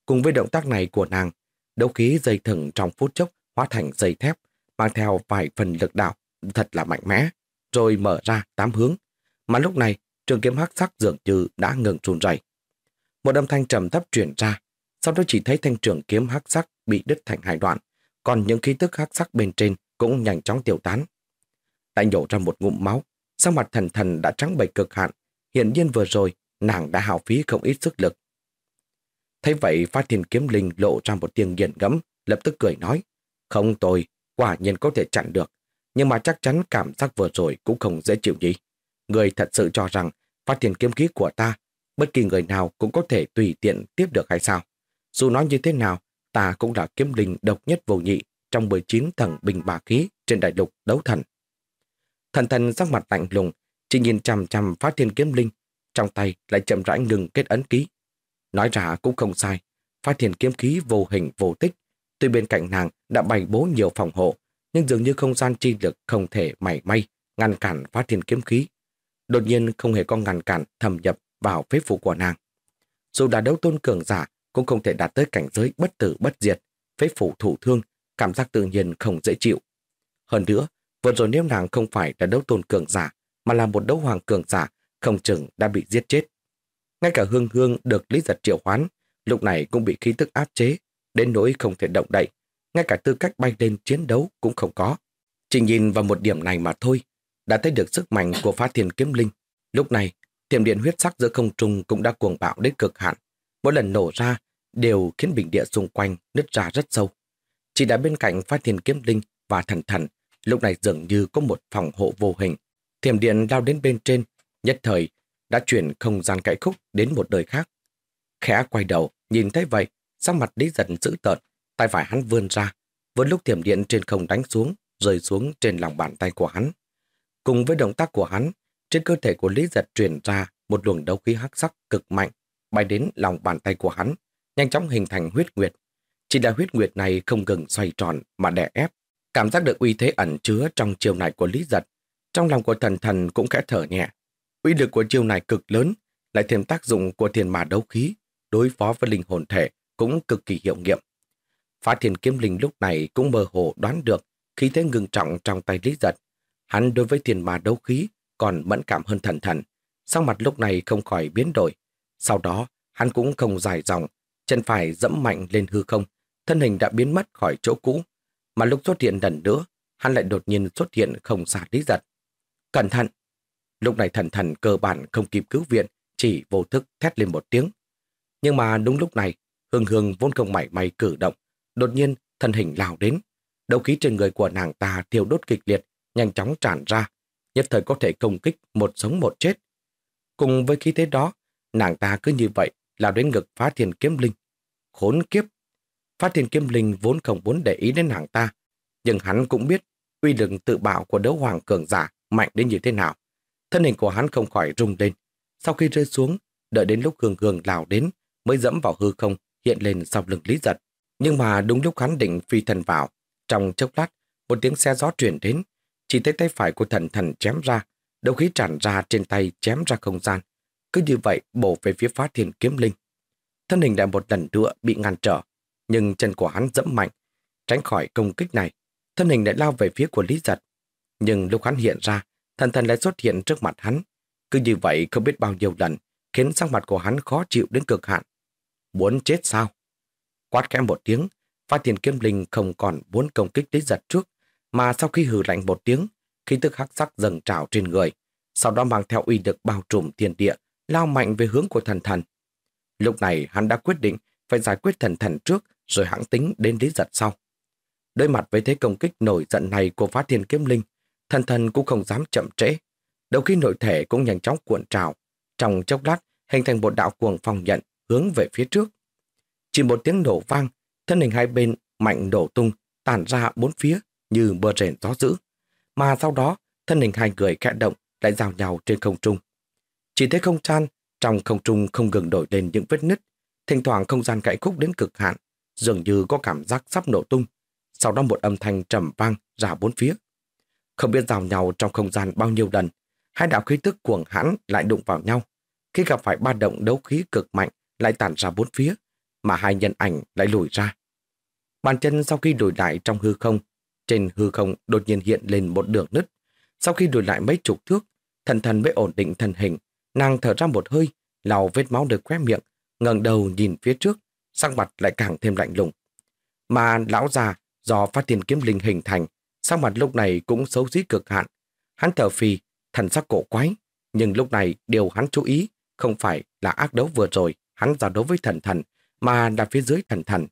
Cùng với động tác này của nàng, đấu khí dây thừng trong phút chốc hóa thành dây thép, mang theo vài phần lực đạo thật là mạnh mẽ, rồi mở ra tám hướng. Mà lúc này, trường kiếm hắc sắc dường như đã ngừng run rẩy. Một âm thanh trầm thấp truyền ra, sau đó chỉ thấy thanh trường kiếm hắc sắc bị đứt thành hai đoạn, còn những khí tức hắc sắc bên trên cũng nhanh chóng tiêu tán. Lại nhổ ra một ngụm máu, sau mặt thần thần đã trắng bệch cực hạn, hiện nhiên vừa rồi nàng đã hào phí không ít sức lực. Thấy vậy Phát Thiên Kiếm Linh lộ ra một tiếng nghiền ngẫm, lập tức cười nói. Không tôi, quả nhiên có thể chặn được. Nhưng mà chắc chắn cảm giác vừa rồi cũng không dễ chịu nhỉ. Người thật sự cho rằng Phát Thiên Kiếm Khí của ta, bất kỳ người nào cũng có thể tùy tiện tiếp được hay sao? Dù nói như thế nào, ta cũng là kiếm linh độc nhất vô nhị trong 19 thần bình bà khí trên đại lục đấu thần. Thần thần sắc mặt lạnh lùng, chỉ nhìn chằm chằm phát thiên kiếm linh, trong tay lại chậm rãi ngừng kết ấn ký. Nói ra cũng không sai, phát thiền kiếm khí vô hình vô tích, tuy bên cạnh nàng đã bày bố nhiều phòng hộ, nhưng dường như không gian chi lực không thể mảy may ngăn cản phát thiên kiếm khí. Đột nhiên không hề có ngăn cản thâm nhập vào phế phủ của nàng. Dù đã đấu tôn cường giả, cũng không thể đạt tới cảnh giới bất tử bất diệt, phế phủ thủ thương, cảm giác tự nhiên không dễ chịu. Hơn nữa, vừa rồi nếu nàng không phải là đấu tôn cường giả, mà là một đấu hoàng cường giả, không chừng đã bị giết chết. Ngay cả hương hương được lý giật triệu hoán, lúc này cũng bị khí tức áp chế, đến nỗi không thể động đậy, ngay cả tư cách bay lên chiến đấu cũng không có. Chỉ nhìn vào một điểm này mà thôi, đã thấy được sức mạnh của phá thiên kiếm linh. Lúc này, tiềm điện huyết sắc giữa không trung cũng đã cuồng bạo đến cực hạn. Mỗi lần nổ ra, đều khiến bình địa xung quanh nứt ra rất sâu. Chỉ đã bên cạnh phá thiên kiếm linh và thần thần, lúc này dường như có một phòng hộ vô hình. Thiểm điện lao đến bên trên, nhất thời đã chuyển không gian cãi khúc đến một đời khác. Khẽ quay đầu, nhìn thấy vậy, sắc mặt lý giận dữ tợn, tay phải hắn vươn ra, vừa lúc thiểm điện trên không đánh xuống, rơi xuống trên lòng bàn tay của hắn. Cùng với động tác của hắn, trên cơ thể của Lý Giật truyền ra một luồng đấu khí hắc sắc cực mạnh, bay đến lòng bàn tay của hắn, nhanh chóng hình thành huyết nguyệt. Chỉ là huyết nguyệt này không ngừng xoay tròn mà đè ép. Cảm giác được uy thế ẩn chứa trong chiều này của Lý Giật. Trong lòng của thần thần cũng khẽ thở nhẹ. Uy lực của chiêu này cực lớn, lại thêm tác dụng của thiền mà đấu khí, đối phó với linh hồn thể cũng cực kỳ hiệu nghiệm. Phá thiền kiếm linh lúc này cũng mơ hồ đoán được khí thế ngừng trọng trong tay Lý Giật. Hắn đối với thiền mà đấu khí còn mẫn cảm hơn thần thần. Sau mặt lúc này không khỏi biến đổi. Sau đó, hắn cũng không dài dòng chân phải dẫm mạnh lên hư không, thân hình đã biến mất khỏi chỗ cũ. Mà lúc xuất hiện lần nữa, hắn lại đột nhiên xuất hiện không xa lý giật. Cẩn thận! Lúc này thần thần cơ bản không kịp cứu viện, chỉ vô thức thét lên một tiếng. Nhưng mà đúng lúc này, hương hương vốn không mảy may cử động, đột nhiên thân hình lao đến. Đầu khí trên người của nàng ta thiêu đốt kịch liệt, nhanh chóng tràn ra, nhất thời có thể công kích một sống một chết. Cùng với khí thế đó, nàng ta cứ như vậy lao đến ngực phá thiên kiếm linh. Khốn kiếp! Phá thiên kiếm linh vốn không muốn để ý đến nàng ta, nhưng hắn cũng biết uy lực tự bạo của đấu hoàng cường giả mạnh đến như thế nào. Thân hình của hắn không khỏi rung lên. Sau khi rơi xuống, đợi đến lúc hương hương lào đến, mới dẫm vào hư không, hiện lên sau lưng lý giật. Nhưng mà đúng lúc hắn định phi thần vào, trong chốc lát, một tiếng xe gió truyền đến, chỉ thấy tay phải của thần thần chém ra, đầu khí tràn ra trên tay chém ra không gian, cứ như vậy bổ về phía phá thiên kiếm linh. Thân hình đã một lần nữa bị ngăn trở, nhưng chân của hắn dẫm mạnh, tránh khỏi công kích này. Thân hình lại lao về phía của Lý Giật. Nhưng lúc hắn hiện ra, thần thần lại xuất hiện trước mặt hắn. Cứ như vậy không biết bao nhiêu lần, khiến sắc mặt của hắn khó chịu đến cực hạn. Muốn chết sao? Quát khẽ một tiếng, Phát Thiên Kiếm Linh không còn muốn công kích Lý Giật trước, mà sau khi hừ lạnh một tiếng, khí tức hắc sắc dần trào trên người, sau đó mang theo uy lực bao trùm thiên địa, lao mạnh về hướng của thần thần. Lúc này hắn đã quyết định phải giải quyết thần thần trước rồi hãng tính đến lý giật sau. Đối mặt với thế công kích nổi giận này của Phát thiên kiếm linh, thần thần cũng không dám chậm trễ. Đầu khi nội thể cũng nhanh chóng cuộn trào, trong chốc lát hình thành một đạo cuồng phòng nhận hướng về phía trước. Chỉ một tiếng nổ vang, thân hình hai bên mạnh đổ tung, tản ra bốn phía như bờ rền gió dữ. Mà sau đó, thân hình hai người kẽ động lại giao nhau trên không trung. Chỉ thấy không gian, trong không trung không ngừng đổi lên những vết nứt, thỉnh thoảng không gian cãi khúc đến cực hạn, dường như có cảm giác sắp nổ tung. Sau đó một âm thanh trầm vang ra bốn phía. Không biết rào nhau trong không gian bao nhiêu lần, hai đạo khí tức cuồng hãn lại đụng vào nhau. Khi gặp phải ba động đấu khí cực mạnh lại tản ra bốn phía, mà hai nhân ảnh lại lùi ra. Bàn chân sau khi lùi lại trong hư không, trên hư không đột nhiên hiện lên một đường nứt. Sau khi lùi lại mấy chục thước, thần thần mới ổn định thân hình, Nàng thở ra một hơi, lau vết máu được khóe miệng, ngẩng đầu nhìn phía trước, sắc mặt lại càng thêm lạnh lùng. Mà lão già do phát tiền kiếm linh hình thành, sắc mặt lúc này cũng xấu xí cực hạn. Hắn thở phì, thần sắc cổ quái, nhưng lúc này điều hắn chú ý không phải là ác đấu vừa rồi hắn giao đấu với thần thần, mà là phía dưới thần thần.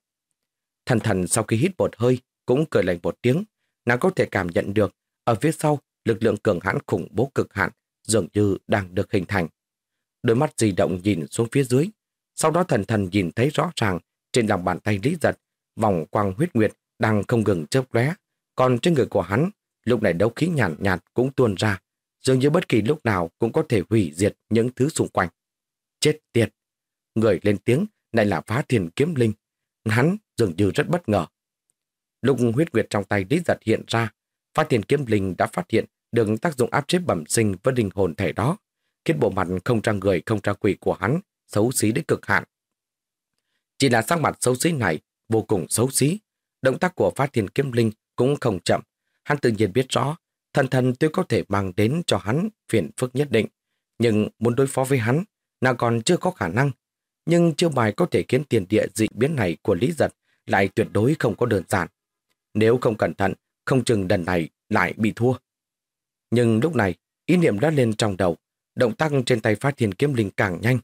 Thần thần sau khi hít một hơi cũng cười lạnh một tiếng, nàng có thể cảm nhận được ở phía sau lực lượng cường hãn khủng bố cực hạn dường như đang được hình thành. Đôi mắt di động nhìn xuống phía dưới, sau đó thần thần nhìn thấy rõ ràng trên lòng bàn tay Lý Giật, vòng quang huyết nguyệt đang không ngừng chớp lóe, còn trên người của hắn, lúc này đấu khí nhàn nhạt, nhạt cũng tuôn ra, dường như bất kỳ lúc nào cũng có thể hủy diệt những thứ xung quanh. Chết tiệt! Người lên tiếng lại là phá thiền kiếm linh. Hắn dường như rất bất ngờ. Lúc huyết nguyệt trong tay Lý Giật hiện ra, phá thiền kiếm linh đã phát hiện được tác dụng áp chế bẩm sinh với linh hồn thể đó, khiến bộ mặt không trang người không trang quỷ của hắn xấu xí đến cực hạn. Chỉ là sắc mặt xấu xí này vô cùng xấu xí, động tác của phát thiền kiếm linh cũng không chậm. Hắn tự nhiên biết rõ, thần thần tuy có thể mang đến cho hắn phiền phức nhất định, nhưng muốn đối phó với hắn, nào còn chưa có khả năng. Nhưng chiêu bài có thể khiến tiền địa dị biến này của Lý Giật lại tuyệt đối không có đơn giản. Nếu không cẩn thận, không chừng lần này lại bị thua. Nhưng lúc này, ý niệm đã lên trong đầu, động tác trên tay phát thiên kiếm linh càng nhanh.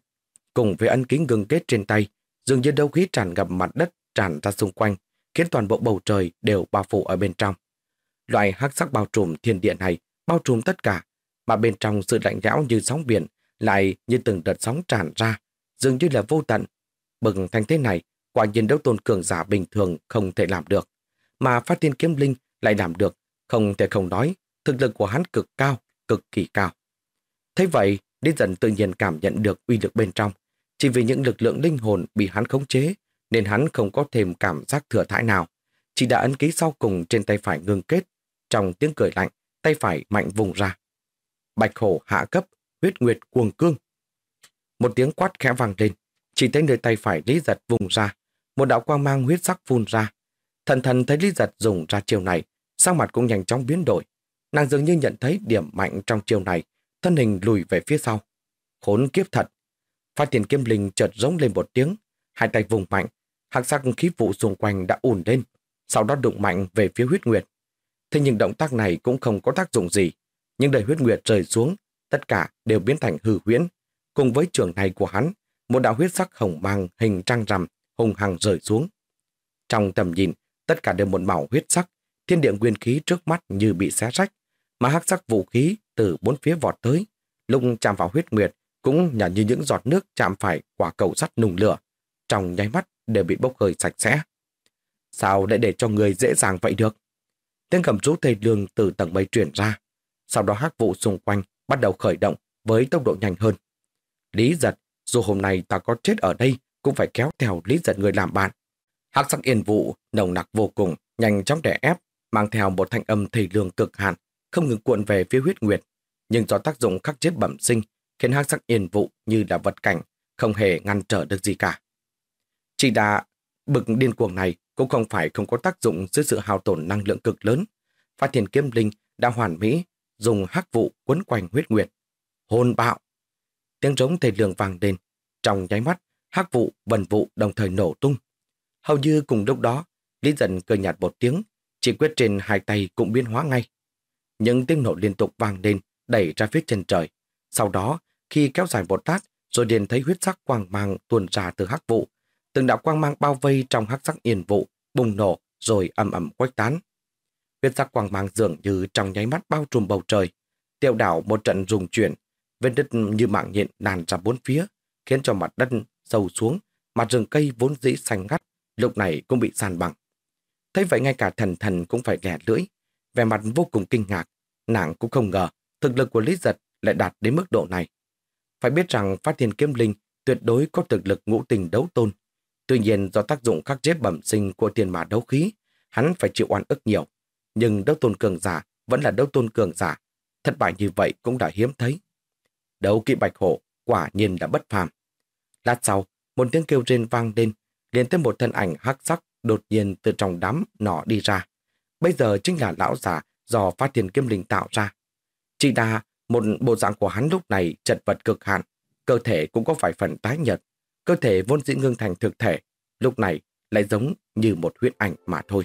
Cùng với ân kính gương kết trên tay, dường như đấu khí tràn ngập mặt đất tràn ra xung quanh, khiến toàn bộ bầu trời đều bao phủ ở bên trong. Loại hắc sắc bao trùm thiên địa này bao trùm tất cả, mà bên trong sự lạnh lẽo như sóng biển lại như từng đợt sóng tràn ra, dường như là vô tận. Bừng thành thế này, quả nhiên đấu tôn cường giả bình thường không thể làm được. Mà phát tiên kiếm linh lại làm được, không thể không nói, thực lực của hắn cực cao, cực kỳ cao. Thế vậy, Lý dần tự nhiên cảm nhận được uy lực bên trong. Chỉ vì những lực lượng linh hồn bị hắn khống chế, nên hắn không có thêm cảm giác thừa thãi nào. Chỉ đã ấn ký sau cùng trên tay phải ngưng kết. Trong tiếng cười lạnh, tay phải mạnh vùng ra. Bạch hổ hạ cấp, huyết nguyệt cuồng cương. Một tiếng quát khẽ vang lên, chỉ thấy nơi tay phải Lý Giật vùng ra, một đạo quang mang huyết sắc phun ra. Thần thần thấy Lý Giật dùng ra chiều này, sắc mặt cũng nhanh chóng biến đổi. Nàng dường như nhận thấy điểm mạnh trong chiều này, thân hình lùi về phía sau. Khốn kiếp thật. Phát tiền kiếm linh chợt giống lên một tiếng, hai tay vùng mạnh, hạc sắc khí vụ xung quanh đã ùn lên, sau đó đụng mạnh về phía huyết nguyệt. Thế nhưng động tác này cũng không có tác dụng gì, nhưng đời huyết nguyệt rơi xuống, tất cả đều biến thành hư huyễn. Cùng với trường này của hắn, một đạo huyết sắc hồng mang hình trăng rằm hùng hằng rơi xuống. Trong tầm nhìn, tất cả đều một màu huyết sắc, thiên địa nguyên khí trước mắt như bị xé rách, mà hắc sắc vũ khí từ bốn phía vọt tới, lúc chạm vào huyết nguyệt cũng nhả như những giọt nước chạm phải quả cầu sắt nùng lửa, trong nháy mắt đều bị bốc hơi sạch sẽ. Sao lại để cho người dễ dàng vậy được? Tiếng gầm rú thầy lương từ tầng mây truyền ra, sau đó hắc vụ xung quanh bắt đầu khởi động với tốc độ nhanh hơn. Lý giật, dù hôm nay ta có chết ở đây, cũng phải kéo theo lý giật người làm bạn. Hắc sắc yên vụ, nồng nặc vô cùng, nhanh chóng đè ép, mang theo một thanh âm thầy lương cực hạn, không ngừng cuộn về phía huyết nguyệt. Nhưng do tác dụng khắc chế bẩm sinh, khiến hắc sắc yên vụ như là vật cảnh, không hề ngăn trở được gì cả. Chỉ đã bực điên cuồng này cũng không phải không có tác dụng dưới sự hao tổn năng lượng cực lớn. Phát hiện kiếm linh đã hoàn mỹ dùng hắc vụ quấn quanh huyết nguyệt. Hồn bạo! Tiếng rống thầy lường vàng lên. Trong nháy mắt, hắc vụ, vần vụ đồng thời nổ tung. Hầu như cùng lúc đó, Lý dần cười nhạt một tiếng, chỉ quyết trên hai tay cũng biến hóa ngay. Những tiếng nổ liên tục vang lên, đẩy ra phía chân trời. Sau đó, khi kéo dài một tát, rồi liền thấy huyết sắc quang mang tuôn ra từ hắc vụ. Từng đạo quang mang bao vây trong hắc sắc yên vụ, bùng nổ, rồi ầm ầm quách tán. Huyết sắc quang mang dường như trong nháy mắt bao trùm bầu trời. Tiêu đảo một trận rùng chuyển, vết đất như mạng nhện đàn ra bốn phía, khiến cho mặt đất sâu xuống, mặt rừng cây vốn dĩ xanh ngắt, lúc này cũng bị sàn bằng. Thấy vậy ngay cả thần thần cũng phải lẻ lưỡi, vẻ mặt vô cùng kinh ngạc, nàng cũng không ngờ thực lực của Lý Giật lại đạt đến mức độ này. Phải biết rằng phát thiên kiếm linh tuyệt đối có thực lực ngũ tình đấu tôn. Tuy nhiên do tác dụng khắc chế bẩm sinh của tiền mã đấu khí, hắn phải chịu oan ức nhiều. Nhưng đấu tôn cường giả vẫn là đấu tôn cường giả. Thất bại như vậy cũng đã hiếm thấy. Đấu kỵ bạch hổ quả nhiên đã bất phàm. Lát sau, một tiếng kêu rên vang lên, liền tới một thân ảnh hắc sắc đột nhiên từ trong đám nọ đi ra. Bây giờ chính là lão giả do phát tiền kiếm linh tạo ra. Chỉ đa, một bộ dạng của hắn lúc này chật vật cực hạn, cơ thể cũng có vài phần tái nhật cơ thể vốn dĩ ngưng thành thực thể, lúc này lại giống như một huyết ảnh mà thôi.